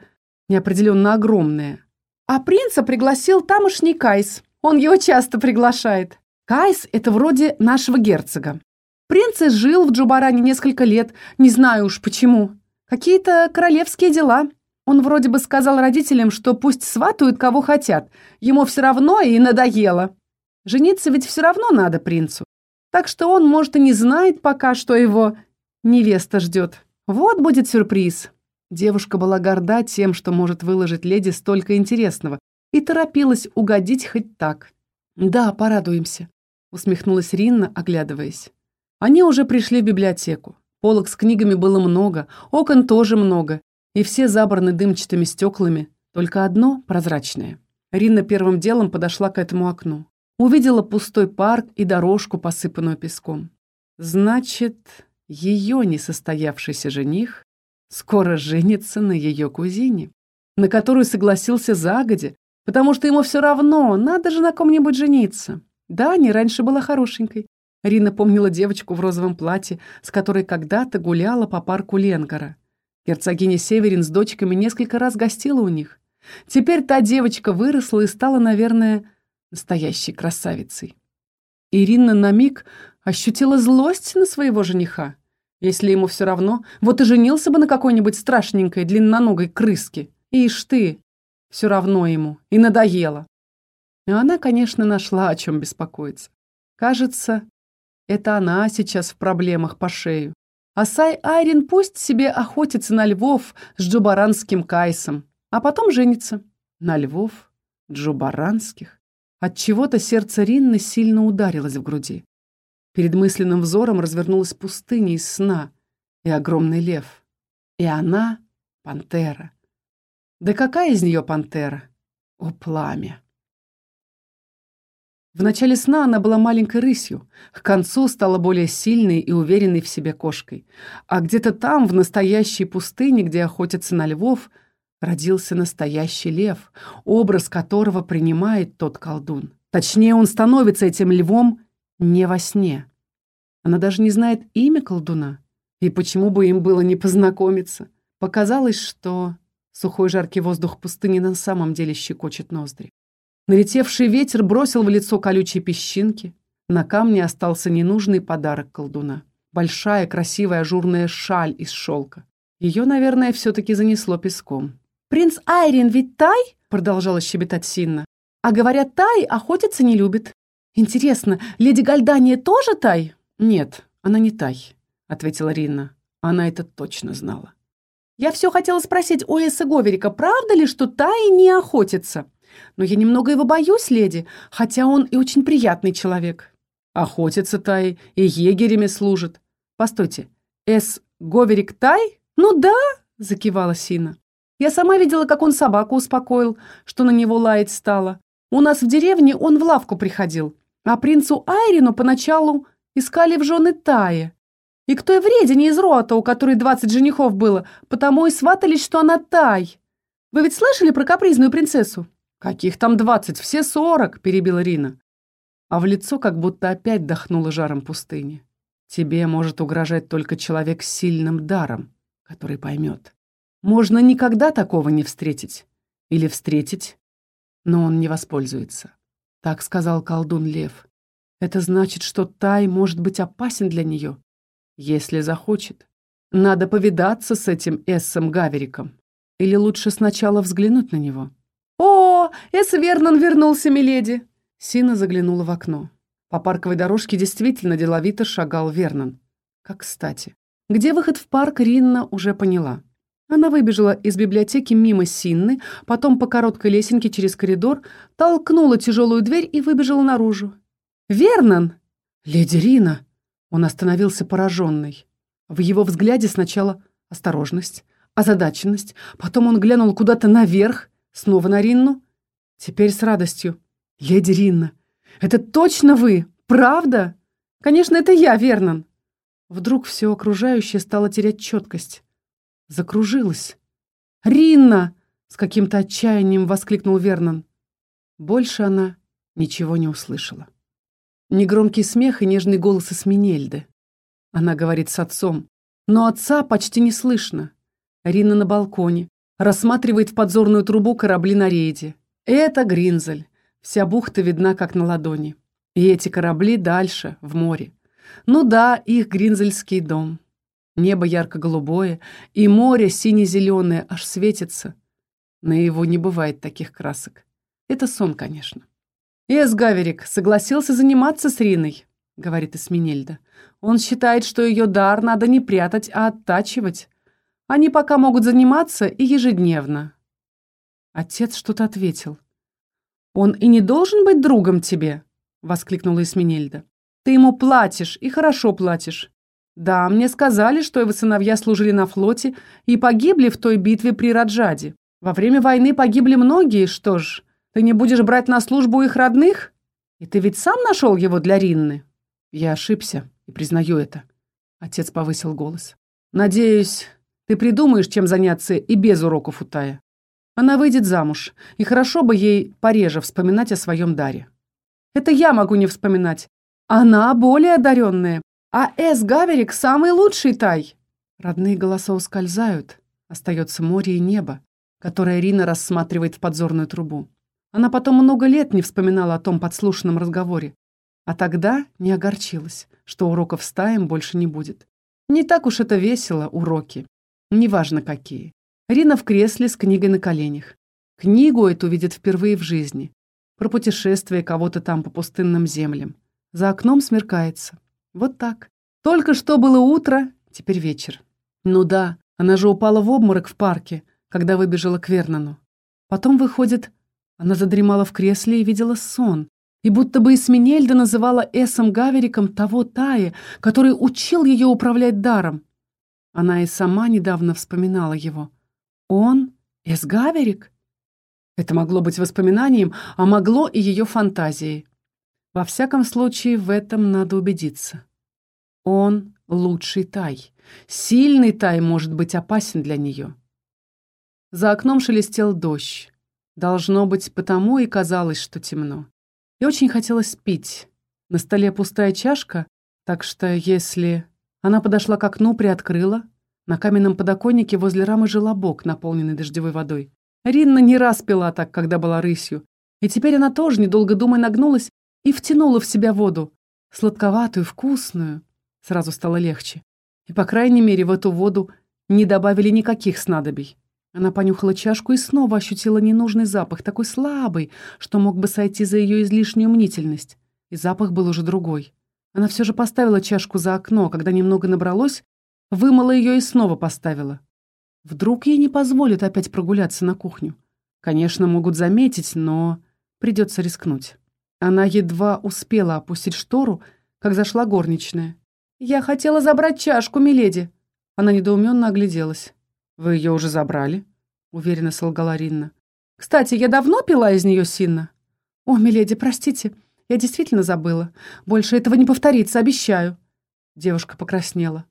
неопределенно огромное. А принца пригласил тамошний Кайс. Он его часто приглашает. Кайс — это вроде нашего герцога. Принц жил в Джубаране несколько лет, не знаю уж почему. Какие-то королевские дела. Он вроде бы сказал родителям, что пусть сватают кого хотят. Ему все равно и надоело. Жениться ведь все равно надо принцу. Так что он, может, и не знает пока, что его невеста ждет. Вот будет сюрприз. Девушка была горда тем, что может выложить леди столько интересного, и торопилась угодить хоть так. «Да, порадуемся», — усмехнулась Ринна, оглядываясь. Они уже пришли в библиотеку. Полок с книгами было много, окон тоже много, и все забраны дымчатыми стеклами, только одно прозрачное. Ринна первым делом подошла к этому окну. Увидела пустой парк и дорожку, посыпанную песком. Значит, ее несостоявшийся жених скоро женится на ее кузине, на которую согласился загодя, потому что ему все равно, надо же на ком-нибудь жениться. Да, не раньше была хорошенькой. Рина помнила девочку в розовом платье, с которой когда-то гуляла по парку Ленгора. Герцогиня Северин с дочками несколько раз гостила у них. Теперь та девочка выросла и стала, наверное, настоящей красавицей. Ирина на миг ощутила злость на своего жениха. Если ему все равно, вот и женился бы на какой-нибудь страшненькой длинноногой крыске. Ишь ты, все равно ему, и надоело. Но она, конечно, нашла, о чем беспокоиться. Кажется, это она сейчас в проблемах по шею. А Сай Айрин пусть себе охотится на львов с джубаранским кайсом, а потом женится. На львов джубаранских. От чего-то сердце Ринны сильно ударилось в груди. Перед мысленным взором развернулась пустыня из сна и огромный лев. И она — пантера. Да какая из нее пантера? О, пламя! В начале сна она была маленькой рысью, к концу стала более сильной и уверенной в себе кошкой. А где-то там, в настоящей пустыне, где охотятся на львов, родился настоящий лев, образ которого принимает тот колдун. Точнее, он становится этим львом не во сне. Она даже не знает имя колдуна. И почему бы им было не познакомиться? Показалось, что сухой жаркий воздух пустыни на самом деле щекочет ноздри. Налетевший ветер бросил в лицо колючие песчинки. На камне остался ненужный подарок колдуна. Большая, красивая ажурная шаль из шелка. Ее, наверное, все-таки занесло песком. «Принц Айрин ведь тай?» — продолжала щебетать Синна. «А говорят, тай охотиться не любит. Интересно, леди Гальдания тоже тай?» «Нет, она не тай», — ответила Рина. Она это точно знала. «Я все хотела спросить у Эсса Говерика, правда ли, что тай не охотится? Но я немного его боюсь, леди, хотя он и очень приятный человек». «Охотится тай и егерями служит. Постойте, Эс Говерик тай? Ну да!» — закивала Сина. Я сама видела, как он собаку успокоил, что на него лаять стало. У нас в деревне он в лавку приходил, а принцу Айрину поначалу искали в жены Тая. И кто и вреден из рота, у которой двадцать женихов было, потому и сватались, что она Тай. Вы ведь слышали про капризную принцессу? Каких там двадцать, все сорок, перебила Рина. а в лицо как будто опять дохнуло жаром пустыни. Тебе может угрожать только человек с сильным даром, который поймет. Можно никогда такого не встретить. Или встретить, но он не воспользуется. Так сказал колдун Лев. Это значит, что Тай может быть опасен для нее, если захочет. Надо повидаться с этим Эссом Гавериком. Или лучше сначала взглянуть на него. «О, Эс Вернон вернулся, миледи!» Сина заглянула в окно. По парковой дорожке действительно деловито шагал Вернон. Как кстати. Где выход в парк, Ринна уже поняла. Она выбежала из библиотеки мимо Синны, потом по короткой лесенке через коридор, толкнула тяжелую дверь и выбежала наружу. «Вернон!» «Леди Рина!» Он остановился пораженный. В его взгляде сначала осторожность, озадаченность, потом он глянул куда-то наверх, снова на Ринну, теперь с радостью. «Леди Ринна, это точно вы? Правда? Конечно, это я, Вернон. Вдруг все окружающее стало терять четкость. Закружилось. «Ринна!» — с каким-то отчаянием воскликнул Вернон. Больше она ничего не услышала. Негромкий смех и нежный голос Эсминельды. Она говорит с отцом, но отца почти не слышно. Рина на балконе, рассматривает в подзорную трубу корабли на рейде. Это Гринзель. Вся бухта видна, как на ладони. И эти корабли дальше, в море. Ну да, их гринзельский дом. Небо ярко-голубое, и море сине-зеленое, аж светится. На его не бывает таких красок. Это сон, конечно. «Эс Гаверик согласился заниматься с Риной», — говорит Эсминельда. «Он считает, что ее дар надо не прятать, а оттачивать. Они пока могут заниматься и ежедневно». Отец что-то ответил. «Он и не должен быть другом тебе», — воскликнула Эсминельда. «Ты ему платишь, и хорошо платишь. Да, мне сказали, что его сыновья служили на флоте и погибли в той битве при Раджаде. Во время войны погибли многие, что ж, ты не будешь брать на службу их родных? И ты ведь сам нашел его для Ринны?» «Я ошибся и признаю это», — отец повысил голос. «Надеюсь, ты придумаешь, чем заняться и без уроков у Тая. Она выйдет замуж, и хорошо бы ей пореже вспоминать о своем даре. Это я могу не вспоминать. Она более одаренная, а Эс Гаверик самый лучший тай. Родные голоса ускользают, остается море и небо, которое Рина рассматривает в подзорную трубу. Она потом много лет не вспоминала о том подслушанном разговоре, а тогда не огорчилась, что уроков с Таем больше не будет. Не так уж это весело, уроки. Неважно какие. Рина в кресле с книгой на коленях. Книгу эту видит впервые в жизни. Про путешествие кого-то там по пустынным землям. За окном смеркается. Вот так. Только что было утро, теперь вечер. Ну да, она же упала в обморок в парке, когда выбежала к Вернону. Потом, выходит, она задремала в кресле и видела сон. И будто бы Исминельда называла Эсом Гавериком того Тая, который учил ее управлять даром. Она и сама недавно вспоминала его. Он? Эсгаверик? Это могло быть воспоминанием, а могло и ее фантазией. Во всяком случае, в этом надо убедиться. Он лучший тай. Сильный тай может быть опасен для нее. За окном шелестел дождь. Должно быть, потому и казалось, что темно. И очень хотелось пить. На столе пустая чашка, так что если... Она подошла к окну, приоткрыла, на каменном подоконнике возле рамы желобок, наполненный дождевой водой. Ринна не раз пила так, когда была рысью. И теперь она тоже, недолго думая, нагнулась и втянула в себя воду. Сладковатую, вкусную. Сразу стало легче. И, по крайней мере, в эту воду не добавили никаких снадобий. Она понюхала чашку и снова ощутила ненужный запах, такой слабый, что мог бы сойти за ее излишнюю мнительность. И запах был уже другой. Она все же поставила чашку за окно, когда немного набралось, Вымыла ее и снова поставила. Вдруг ей не позволят опять прогуляться на кухню. Конечно, могут заметить, но придется рискнуть. Она едва успела опустить штору, как зашла горничная. «Я хотела забрать чашку, миледи!» Она недоуменно огляделась. «Вы ее уже забрали?» — уверенно солгала Ринна. «Кстати, я давно пила из нее синна?» «О, миледи, простите, я действительно забыла. Больше этого не повторится, обещаю». Девушка покраснела.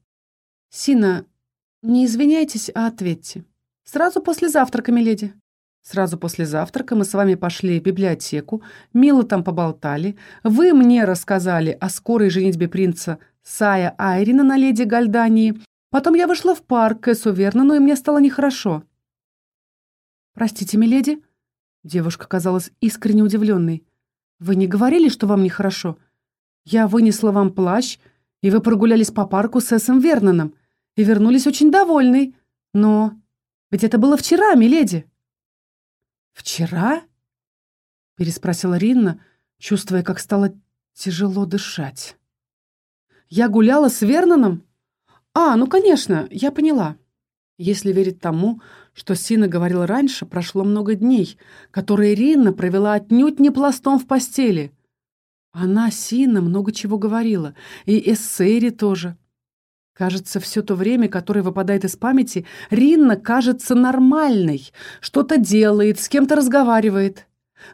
«Сина, не извиняйтесь, а ответьте. Сразу после завтрака, миледи». Сразу после завтрака мы с вами пошли в библиотеку, мило там поболтали. Вы мне рассказали о скорой женитьбе принца Сая Айрина на леди Гальдании. Потом я вышла в парк к Эсу Вернону, и мне стало нехорошо. «Простите, миледи?» Девушка казалась искренне удивленной. «Вы не говорили, что вам нехорошо? Я вынесла вам плащ, и вы прогулялись по парку с Эсом Верноном и вернулись очень довольной. Но ведь это было вчера, миледи!» «Вчера?» — переспросила Ринна, чувствуя, как стало тяжело дышать. «Я гуляла с Верноном? А, ну, конечно, я поняла. Если верить тому, что Сина говорил раньше, прошло много дней, которые Ринна провела отнюдь не пластом в постели. Она, Сина, много чего говорила, и Эссери тоже. Кажется, все то время, которое выпадает из памяти, Ринна кажется нормальной, что-то делает, с кем-то разговаривает.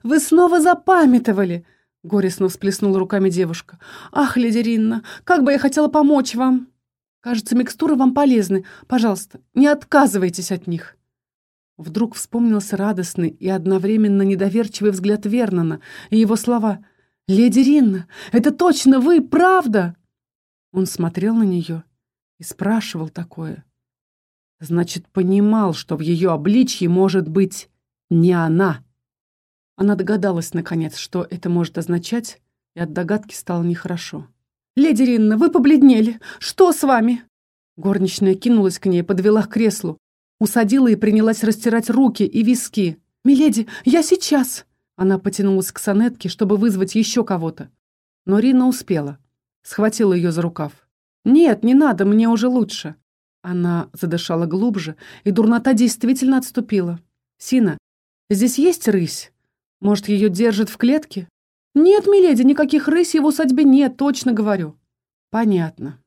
«Вы снова запамятовали!» — горестно всплеснула руками девушка. «Ах, леди Ринна, как бы я хотела помочь вам!» «Кажется, микстуры вам полезны. Пожалуйста, не отказывайтесь от них!» Вдруг вспомнился радостный и одновременно недоверчивый взгляд Вернона и его слова «Леди Ринна, это точно вы, правда?» Он смотрел на нее и спрашивал такое. Значит, понимал, что в ее обличье может быть не она. Она догадалась, наконец, что это может означать, и от догадки стало нехорошо. «Леди Ринна, вы побледнели! Что с вами?» Горничная кинулась к ней, подвела к креслу, усадила и принялась растирать руки и виски. «Миледи, я сейчас!» Она потянулась к сонетке, чтобы вызвать еще кого-то. Но Рина успела. Схватила ее за рукав. «Нет, не надо, мне уже лучше». Она задышала глубже, и дурнота действительно отступила. «Сина, здесь есть рысь? Может, ее держат в клетке?» «Нет, миледи, никаких рысей в усадьбе нет, точно говорю». «Понятно.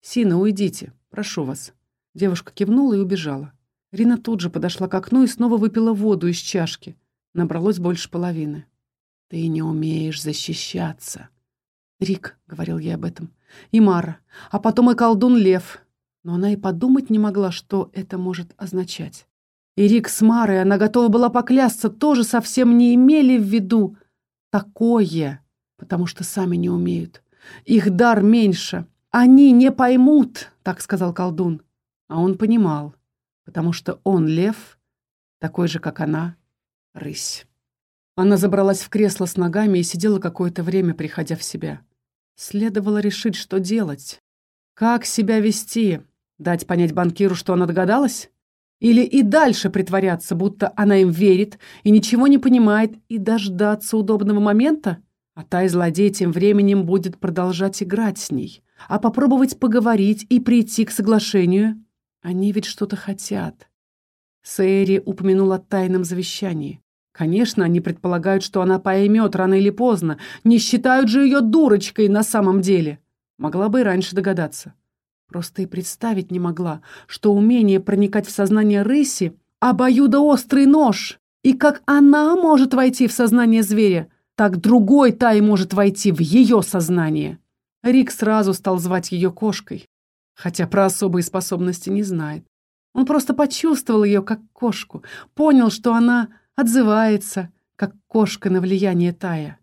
Сина, уйдите, прошу вас». Девушка кивнула и убежала. Рина тут же подошла к окну и снова выпила воду из чашки. Набралось больше половины. «Ты не умеешь защищаться», Рик говорил ей об этом. И Мара. А потом и колдун Лев. Но она и подумать не могла, что это может означать. И Рик с Марой, она готова была поклясться, тоже совсем не имели в виду такое, потому что сами не умеют. Их дар меньше. Они не поймут, так сказал колдун. А он понимал, потому что он лев, такой же, как она, рысь. Она забралась в кресло с ногами и сидела какое-то время, приходя в себя. Следовало решить, что делать. Как себя вести? Дать понять банкиру, что она догадалась? Или и дальше притворяться, будто она им верит и ничего не понимает, и дождаться удобного момента? А та злодей тем временем будет продолжать играть с ней. А попробовать поговорить и прийти к соглашению? Они ведь что-то хотят. Сэри упомянул о тайном завещании. Конечно, они предполагают, что она поймет рано или поздно. Не считают же ее дурочкой на самом деле. Могла бы и раньше догадаться. Просто и представить не могла, что умение проникать в сознание рыси — обоюдоострый нож. И как она может войти в сознание зверя, так другой тай может войти в ее сознание. Рик сразу стал звать ее кошкой, хотя про особые способности не знает. Он просто почувствовал ее как кошку, понял, что она отзывается, как кошка на влияние Тая.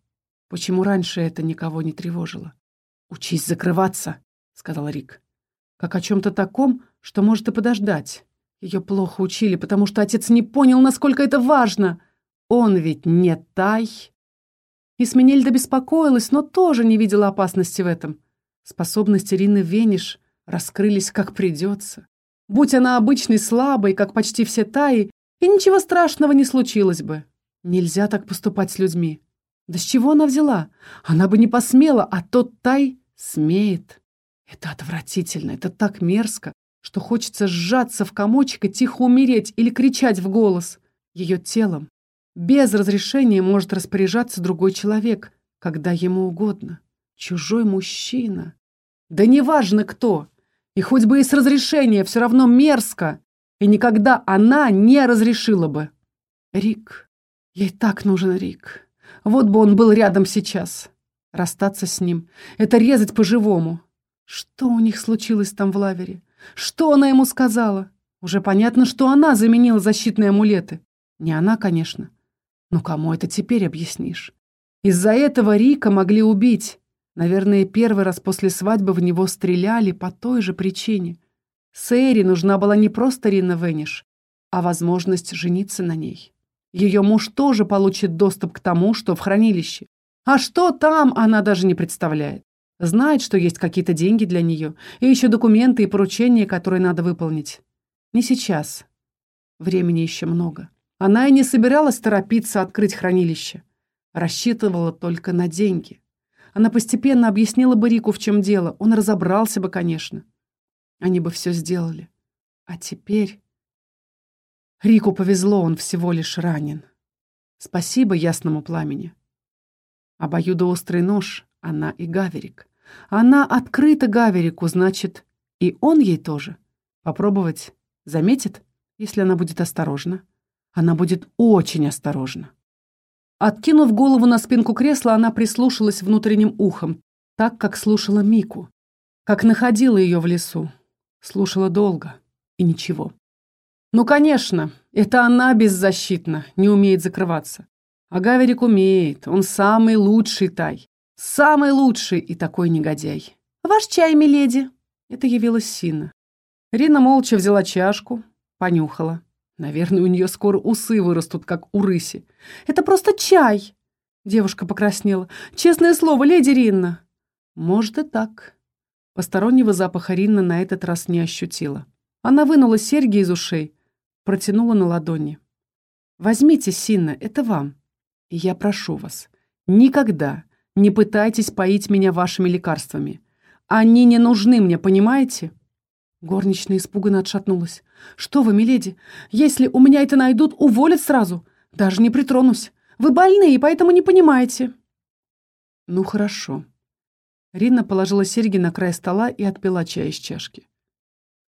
Почему раньше это никого не тревожило? «Учись закрываться», — сказал Рик. «Как о чем-то таком, что может и подождать. Ее плохо учили, потому что отец не понял, насколько это важно. Он ведь не Тай». Исменельда беспокоилась, но тоже не видела опасности в этом. Способности Рины Вениш раскрылись как придется. Будь она обычной слабой, как почти все Таи, и ничего страшного не случилось бы. Нельзя так поступать с людьми. Да с чего она взяла? Она бы не посмела, а тот Тай смеет. Это отвратительно, это так мерзко, что хочется сжаться в комочек и тихо умереть или кричать в голос. Ее телом без разрешения может распоряжаться другой человек, когда ему угодно. Чужой мужчина. Да неважно кто. И хоть бы и с разрешения, все равно мерзко. И никогда она не разрешила бы. Рик. Ей так нужен Рик. Вот бы он был рядом сейчас. Расстаться с ним — это резать по-живому. Что у них случилось там в лавере? Что она ему сказала? Уже понятно, что она заменила защитные амулеты. Не она, конечно. Но кому это теперь объяснишь? Из-за этого Рика могли убить. Наверное, первый раз после свадьбы в него стреляли по той же причине. Сэри нужна была не просто Рина Вениш, а возможность жениться на ней. Ее муж тоже получит доступ к тому, что в хранилище. А что там, она даже не представляет. Знает, что есть какие-то деньги для нее, и еще документы и поручения, которые надо выполнить. Не сейчас. Времени еще много. Она и не собиралась торопиться открыть хранилище. Рассчитывала только на деньги. Она постепенно объяснила бы Рику, в чем дело. Он разобрался бы, конечно. Они бы все сделали. А теперь... Рику повезло, он всего лишь ранен. Спасибо ясному пламени. Обоюдоострый нож, она и Гаверик. Она открыта Гаверику, значит, и он ей тоже. Попробовать заметит, если она будет осторожна. Она будет очень осторожна. Откинув голову на спинку кресла, она прислушалась внутренним ухом, так, как слушала Мику, как находила ее в лесу. Слушала долго и ничего. Ну, конечно, это она беззащитна, не умеет закрываться. А Гаверик умеет, он самый лучший тай. Самый лучший и такой негодяй. «Ваш чай, миледи!» Это явилась Сина. Рина молча взяла чашку, понюхала. Наверное, у нее скоро усы вырастут, как у рыси. «Это просто чай!» Девушка покраснела. «Честное слово, леди Ринна!» «Может и так». Постороннего запаха Ринна на этот раз не ощутила. Она вынула серьги из ушей, протянула на ладони. «Возьмите, Синна, это вам. Я прошу вас, никогда не пытайтесь поить меня вашими лекарствами. Они не нужны мне, понимаете?» Горничная испуганно отшатнулась. «Что вы, миледи? Если у меня это найдут, уволят сразу. Даже не притронусь. Вы больны, и поэтому не понимаете». «Ну, хорошо». Рина положила серьги на край стола и отпила чай из чашки.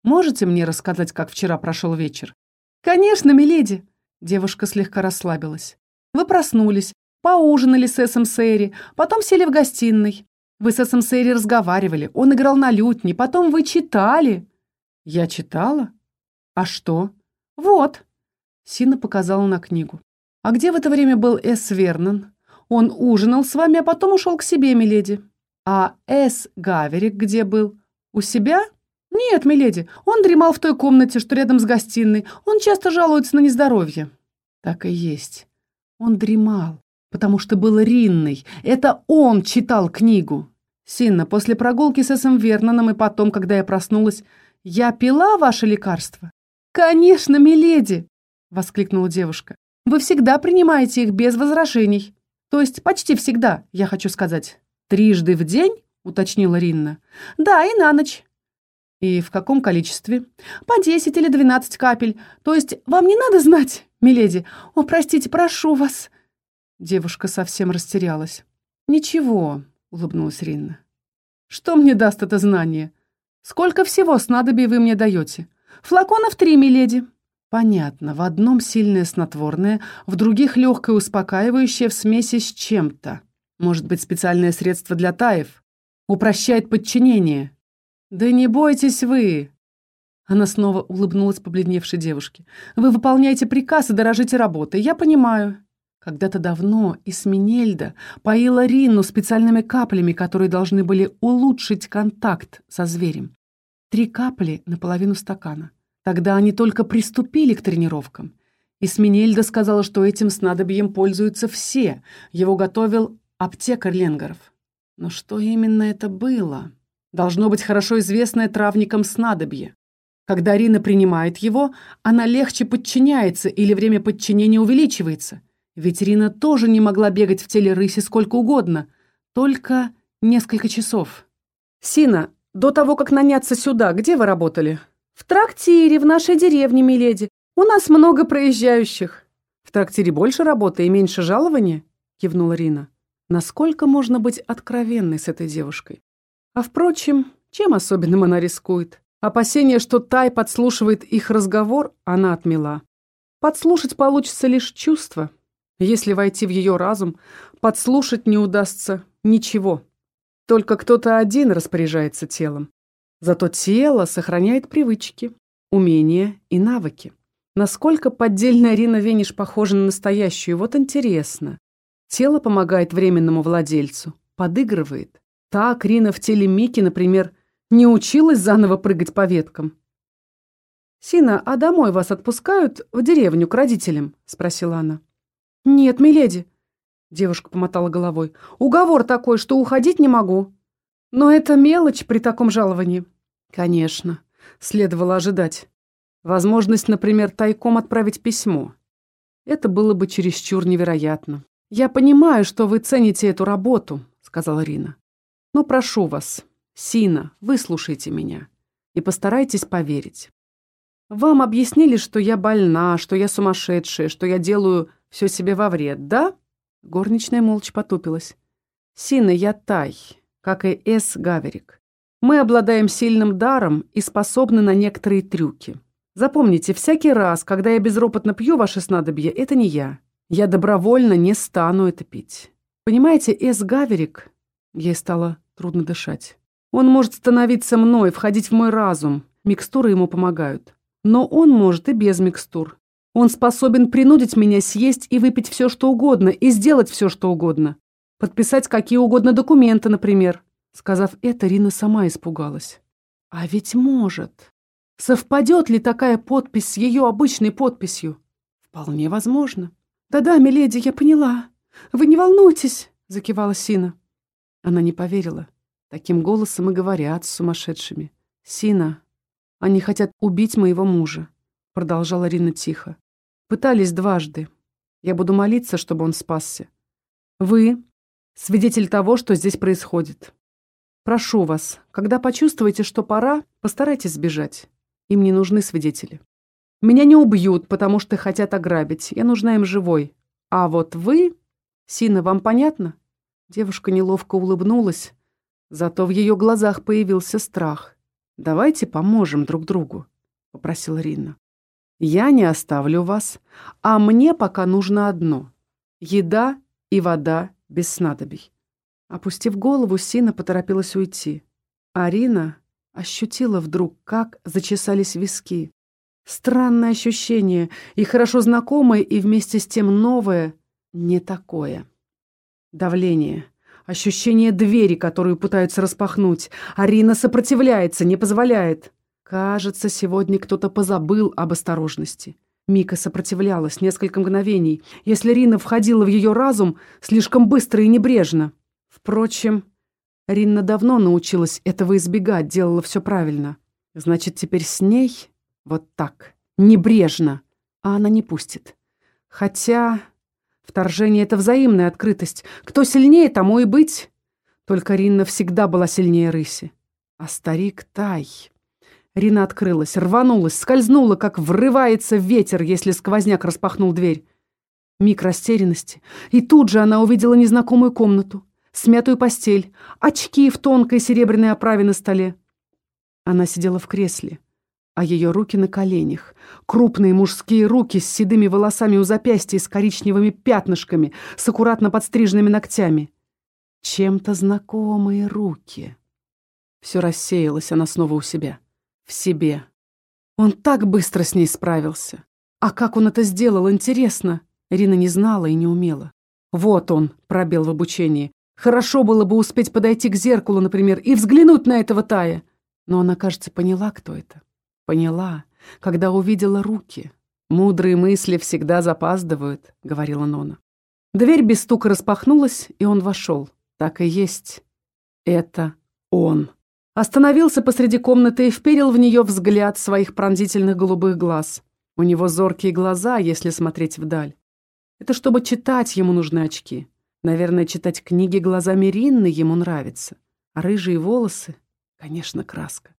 «Можете мне рассказать, как вчера прошел вечер?» «Конечно, миледи!» Девушка слегка расслабилась. «Вы проснулись, поужинали с Эсом Сэри, потом сели в гостиной. Вы с Эсом Сэри разговаривали, он играл на лютне, потом вы читали». «Я читала? А что?» «Вот». Сина показала на книгу. «А где в это время был Эс Вернон? Он ужинал с вами, а потом ушел к себе, миледи». «А Эс Гаверик где был? У себя?» «Нет, миледи, он дремал в той комнате, что рядом с гостиной. Он часто жалуется на нездоровье». «Так и есть. Он дремал, потому что был Ринной. Это он читал книгу». «Синна, после прогулки с Эсом Верноном и потом, когда я проснулась, «Я пила ваше лекарство?» «Конечно, миледи!» — воскликнула девушка. «Вы всегда принимаете их без возражений. То есть почти всегда, я хочу сказать. Трижды в день?» — уточнила Ринна. «Да, и на ночь». «И в каком количестве?» «По десять или двенадцать капель. То есть вам не надо знать, миледи? О, простите, прошу вас». Девушка совсем растерялась. «Ничего», — улыбнулась Ринна. «Что мне даст это знание?» Сколько всего снадобий вы мне даете? Флаконов три, миледи. Понятно, в одном сильное снотворное, в других легкое успокаивающее в смеси с чем-то. Может быть, специальное средство для таев. Упрощает подчинение. Да не бойтесь вы. Она снова улыбнулась побледневшей девушке. Вы выполняете приказ и дорожите работой, я понимаю. Когда-то давно Исминельда поила Ринну специальными каплями, которые должны были улучшить контакт со зверем. Три капли на половину стакана. Тогда они только приступили к тренировкам. Исминельда сказала, что этим снадобьем пользуются все. Его готовил аптекарь Ленгаров. Но что именно это было? Должно быть хорошо известное травникам снадобье. Когда Рина принимает его, она легче подчиняется или время подчинения увеличивается – ведь Рина тоже не могла бегать в теле рыси сколько угодно, только несколько часов. «Сина, до того, как наняться сюда, где вы работали?» «В трактире, в нашей деревне, миледи. У нас много проезжающих». «В трактире больше работы и меньше жалования?» — кивнула Рина. «Насколько можно быть откровенной с этой девушкой? А впрочем, чем особенным она рискует? Опасение, что Тай подслушивает их разговор, она отмела. Подслушать получится лишь чувство, если войти в ее разум, подслушать не удастся ничего. Только кто-то один распоряжается телом. Зато тело сохраняет привычки, умения и навыки. Насколько поддельная Рина Вениш похожа на настоящую, вот интересно. Тело помогает временному владельцу, подыгрывает. Так Рина в теле Мики, например, не училась заново прыгать по веткам. «Сина, а домой вас отпускают в деревню к родителям?» — спросила она. «Нет, миледи», — девушка помотала головой. «Уговор такой, что уходить не могу. Но это мелочь при таком жаловании». «Конечно», — следовало ожидать. Возможность, например, тайком отправить письмо. Это было бы чересчур невероятно. «Я понимаю, что вы цените эту работу», — сказала Рина. «Но прошу вас, Сина, выслушайте меня и постарайтесь поверить. Вам объяснили, что я больна, что я сумасшедшая, что я делаю все себе во вред, да?» Горничная молча потупилась. «Сина, я Тай, как и Эс Гаверик. Мы обладаем сильным даром и способны на некоторые трюки. Запомните, всякий раз, когда я безропотно пью ваше снадобье, это не я. Я добровольно не стану это пить. Понимаете, Эс Гаверик... Ей стало трудно дышать. Он может становиться мной, входить в мой разум. Микстуры ему помогают. Но он может и без микстур. Он способен принудить меня съесть и выпить все, что угодно, и сделать все, что угодно. Подписать какие угодно документы, например. Сказав это, Рина сама испугалась. А ведь может. Совпадет ли такая подпись с ее обычной подписью? Вполне возможно. «Да-да, миледи, я поняла. Вы не волнуйтесь», — закивала Сина. Она не поверила. Таким голосом и говорят с сумасшедшими. «Сина, они хотят убить моего мужа», — продолжала Рина тихо. «Пытались дважды. Я буду молиться, чтобы он спасся. Вы — свидетель того, что здесь происходит. Прошу вас, когда почувствуете, что пора, постарайтесь сбежать. Им не нужны свидетели». Меня не убьют, потому что хотят ограбить. Я нужна им живой. А вот вы... Сина, вам понятно?» Девушка неловко улыбнулась, зато в ее глазах появился страх. «Давайте поможем друг другу», — попросила Рина. «Я не оставлю вас, а мне пока нужно одно — еда и вода без снадобий». Опустив голову, Сина поторопилась уйти. Арина ощутила вдруг, как зачесались виски. Странное ощущение, и хорошо знакомое, и вместе с тем новое, не такое. Давление. Ощущение двери, которую пытаются распахнуть. Арина сопротивляется, не позволяет. Кажется, сегодня кто-то позабыл об осторожности. Мика сопротивлялась несколько мгновений, если Рина входила в ее разум слишком быстро и небрежно. Впрочем, Рина давно научилась этого избегать, делала все правильно. Значит, теперь с ней вот так, небрежно. А она не пустит. Хотя вторжение — это взаимная открытость. Кто сильнее, тому и быть. Только Ринна всегда была сильнее рыси. А старик Тай... Рина открылась, рванулась, скользнула, как врывается ветер, если сквозняк распахнул дверь. Миг растерянности. И тут же она увидела незнакомую комнату, смятую постель, очки в тонкой серебряной оправе на столе. Она сидела в кресле а ее руки на коленях. Крупные мужские руки с седыми волосами у запястья и с коричневыми пятнышками, с аккуратно подстриженными ногтями. Чем-то знакомые руки. Все рассеялось, она снова у себя. В себе. Он так быстро с ней справился. А как он это сделал, интересно. Ирина не знала и не умела. Вот он, пробел в обучении. Хорошо было бы успеть подойти к зеркалу, например, и взглянуть на этого Тая. Но она, кажется, поняла, кто это. Поняла, когда увидела руки. «Мудрые мысли всегда запаздывают», — говорила Нона. Дверь без стука распахнулась, и он вошел. Так и есть. Это он. Остановился посреди комнаты и вперил в нее взгляд своих пронзительных голубых глаз. У него зоркие глаза, если смотреть вдаль. Это чтобы читать ему нужны очки. Наверное, читать книги глазами Ринны ему нравится. А рыжие волосы — конечно, краска.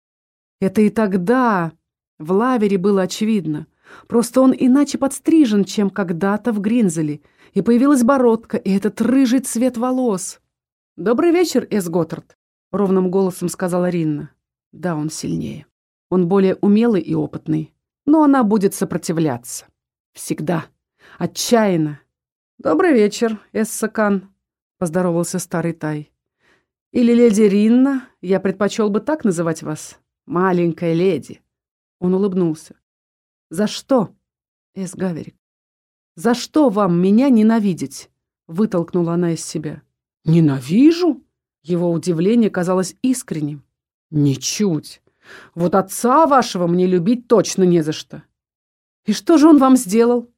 Это и тогда в лавере было очевидно. Просто он иначе подстрижен, чем когда-то в Гринзеле. И появилась бородка, и этот рыжий цвет волос. «Добрый вечер, Эс Готтард», — ровным голосом сказала Ринна. Да, он сильнее. Он более умелый и опытный. Но она будет сопротивляться. Всегда. Отчаянно. «Добрый вечер, Эссакан», — поздоровался старый Тай. «Или леди Ринна, я предпочел бы так называть вас. Маленькая леди. Он улыбнулся. За что? Эс Гаверик, за что вам меня ненавидеть? Вытолкнула она из себя. Ненавижу? Его удивление казалось искренним. Ничуть. Вот отца вашего мне любить точно не за что. И что же он вам сделал?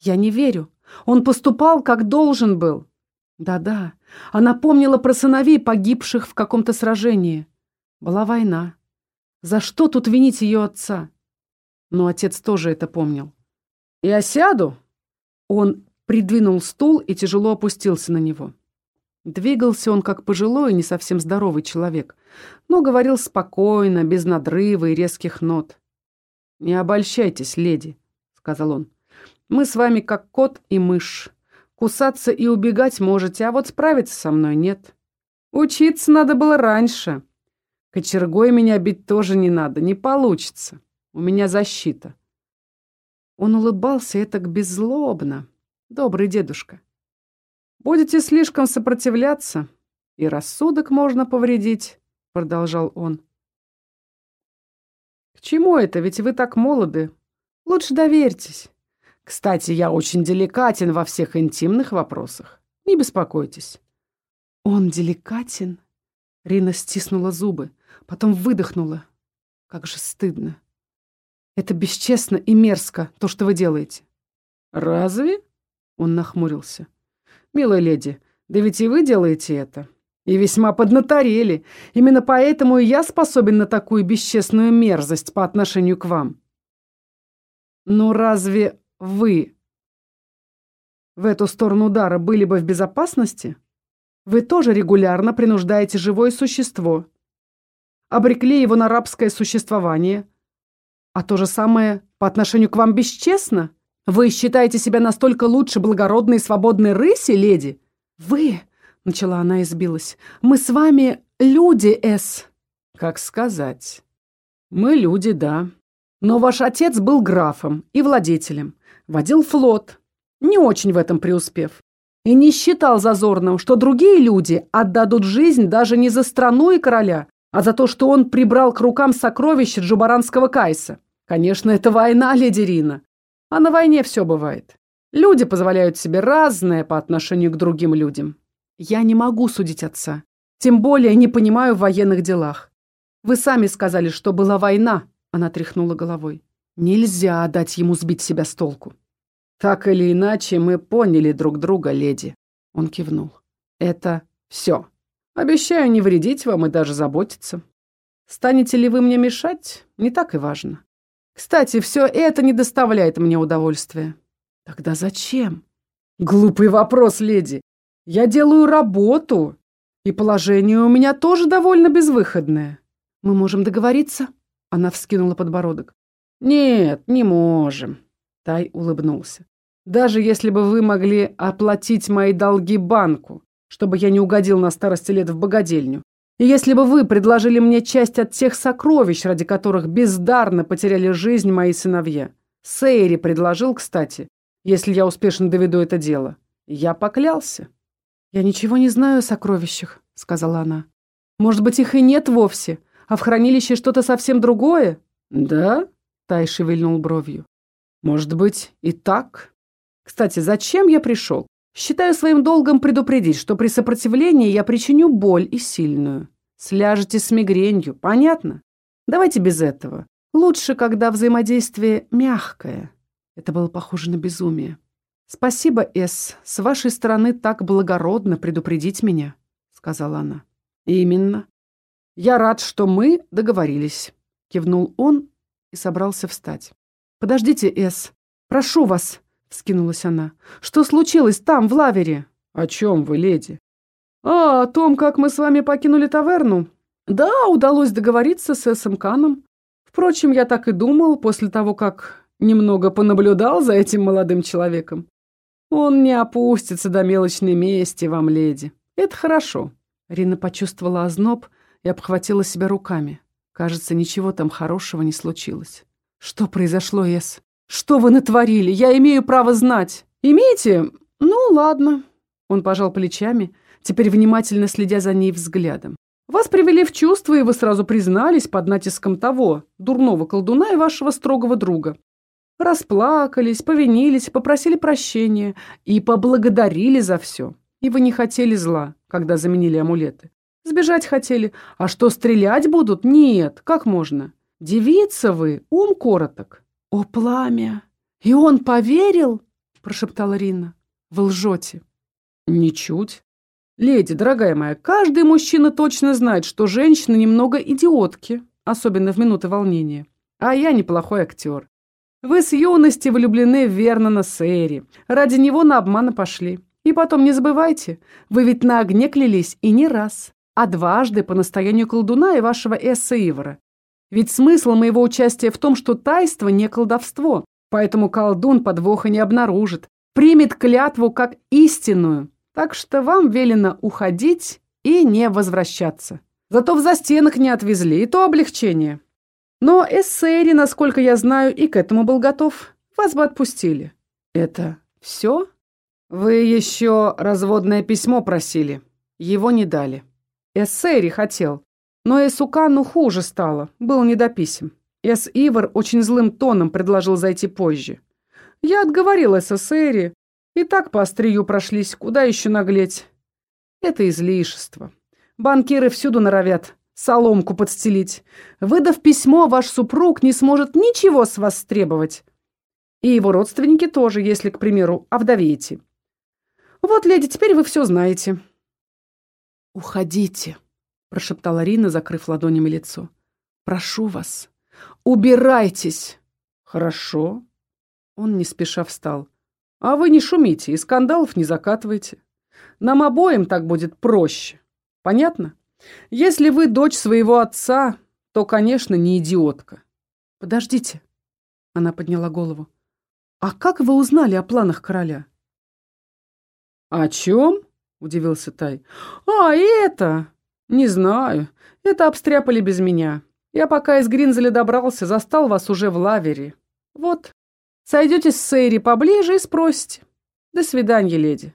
Я не верю. Он поступал, как должен был. Да-да, она помнила про сыновей, погибших в каком-то сражении. Была война. За что тут винить ее отца? Но отец тоже это помнил. «Я сяду?» Он придвинул стул и тяжело опустился на него. Двигался он как пожилой и не совсем здоровый человек, но говорил спокойно, без надрыва и резких нот. «Не обольщайтесь, леди», — сказал он. «Мы с вами как кот и мышь. Кусаться и убегать можете, а вот справиться со мной нет. Учиться надо было раньше. Кочергой меня бить тоже не надо, не получится. У меня защита». Он улыбался это беззлобно. Добрый дедушка. «Будете слишком сопротивляться, и рассудок можно повредить», — продолжал он. «К чему это? Ведь вы так молоды. Лучше доверьтесь. Кстати, я очень деликатен во всех интимных вопросах. Не беспокойтесь». «Он деликатен?» Рина стиснула зубы, потом выдохнула. «Как же стыдно. Это бесчестно и мерзко, то, что вы делаете». «Разве?» — он нахмурился. «Милая леди, да ведь и вы делаете это. И весьма поднаторели. Именно поэтому и я способен на такую бесчестную мерзость по отношению к вам». «Но разве вы в эту сторону удара были бы в безопасности? Вы тоже регулярно принуждаете живое существо, обрекли его на рабское существование, а то же самое по отношению к вам бесчестно? Вы считаете себя настолько лучше благородной и свободной рыси, леди? Вы, — начала она и сбилась, — мы с вами люди, С. Как сказать? Мы люди, да. Но ваш отец был графом и владетелем, водил флот, не очень в этом преуспев. И не считал зазорным, что другие люди отдадут жизнь даже не за страну и короля, а за то, что он прибрал к рукам сокровища Джубаранского Кайса. Конечно, это война, леди Рина. А на войне все бывает. Люди позволяют себе разное по отношению к другим людям. Я не могу судить отца. Тем более не понимаю в военных делах. Вы сами сказали, что была война, она тряхнула головой. Нельзя дать ему сбить себя с толку. Так или иначе, мы поняли друг друга, леди. Он кивнул. Это все. Обещаю не вредить вам и даже заботиться. Станете ли вы мне мешать, не так и важно. Кстати, все это не доставляет мне удовольствия. Тогда зачем? Глупый вопрос, леди. Я делаю работу, и положение у меня тоже довольно безвыходное. Мы можем договориться? Она вскинула подбородок. Нет, не можем. Тай улыбнулся. Даже если бы вы могли оплатить мои долги банку, чтобы я не угодил на старости лет в богадельню. И если бы вы предложили мне часть от тех сокровищ, ради которых бездарно потеряли жизнь мои сыновья. Сейри предложил, кстати, если я успешно доведу это дело. Я поклялся. «Я ничего не знаю о сокровищах», — сказала она. «Может быть, их и нет вовсе, а в хранилище что-то совсем другое?» «Да?» — Тай шевельнул бровью. «Может быть, и так. Кстати, зачем я пришел? Считаю своим долгом предупредить, что при сопротивлении я причиню боль и сильную. Сляжете с мигренью, понятно? Давайте без этого. Лучше, когда взаимодействие мягкое. Это было похоже на безумие. «Спасибо, Эс. С вашей стороны так благородно предупредить меня», — сказала она. «Именно. Я рад, что мы договорились», — кивнул он и собрался встать. «Подождите, Эс. Прошу вас, Скинулась она. «Что случилось там, в лавере?» «О чем вы, леди?» «А, о том, как мы с вами покинули таверну. Да, удалось договориться с Эссом Каном. Впрочем, я так и думал, после того, как немного понаблюдал за этим молодым человеком. Он не опустится до мелочной мести вам, леди. Это хорошо». Рина почувствовала озноб и обхватила себя руками. Кажется, ничего там хорошего не случилось. «Что произошло, Эс?» «Что вы натворили? Я имею право знать». «Имеете? Ну, ладно». Он пожал плечами, теперь внимательно следя за ней взглядом. «Вас привели в чувство, и вы сразу признались под натиском того, дурного колдуна и вашего строгого друга. Расплакались, повинились, попросили прощения и поблагодарили за все. И вы не хотели зла, когда заменили амулеты. Сбежать хотели. А что, стрелять будут? Нет, как можно? Девица вы, ум короток. О, пламя! И он поверил? Прошептала Рина. Вы лжете. Ничуть. Леди, дорогая моя, каждый мужчина точно знает, что женщины немного идиотки, особенно в минуты волнения. А я неплохой актер. Вы с юности влюблены в Вернона Сэри. Ради него на обманы пошли. И потом не забывайте, вы ведь на огне клялись и не раз, а дважды по настоянию колдуна и вашего Эсса Ивара. Ведь смысл моего участия в том, что тайство не колдовство, поэтому колдун подвоха не обнаружит, примет клятву как истинную. Так что вам велено уходить и не возвращаться. Зато в застенок не отвезли, и то облегчение. Но Эссери, насколько я знаю, и к этому был готов. Вас бы отпустили. Это все? Вы еще разводное письмо просили. Его не дали. Эссери хотел. Но Эсукану хуже стало. Был не до писем. Эс Ивар очень злым тоном предложил зайти позже. Я отговорил Эссери. И так по острию прошлись. Куда еще наглеть? Это излишество. Банкиры всюду норовят соломку подстелить. Выдав письмо, ваш супруг не сможет ничего с вас требовать. И его родственники тоже, если, к примеру, овдовеете. Вот, леди, теперь вы все знаете. «Уходите», — прошептала Рина, закрыв ладонями лицо. «Прошу вас, убирайтесь». «Хорошо». Он не спеша встал. «А вы не шумите и скандалов не закатывайте. Нам обоим так будет проще. Понятно? Если вы дочь своего отца, то, конечно, не идиотка». «Подождите», — она подняла голову. «А как вы узнали о планах короля?» «О чем?» — удивился Тай. «А, это? Не знаю. Это обстряпали без меня. Я пока из Гринзеля добрался, застал вас уже в лавере. Вот, сойдетесь с Сейри поближе и спросите. До свидания, леди.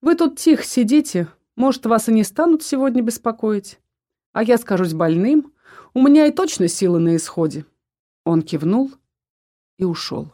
Вы тут тихо сидите, может, вас и не станут сегодня беспокоить. А я скажусь больным, у меня и точно силы на исходе». Он кивнул и ушел.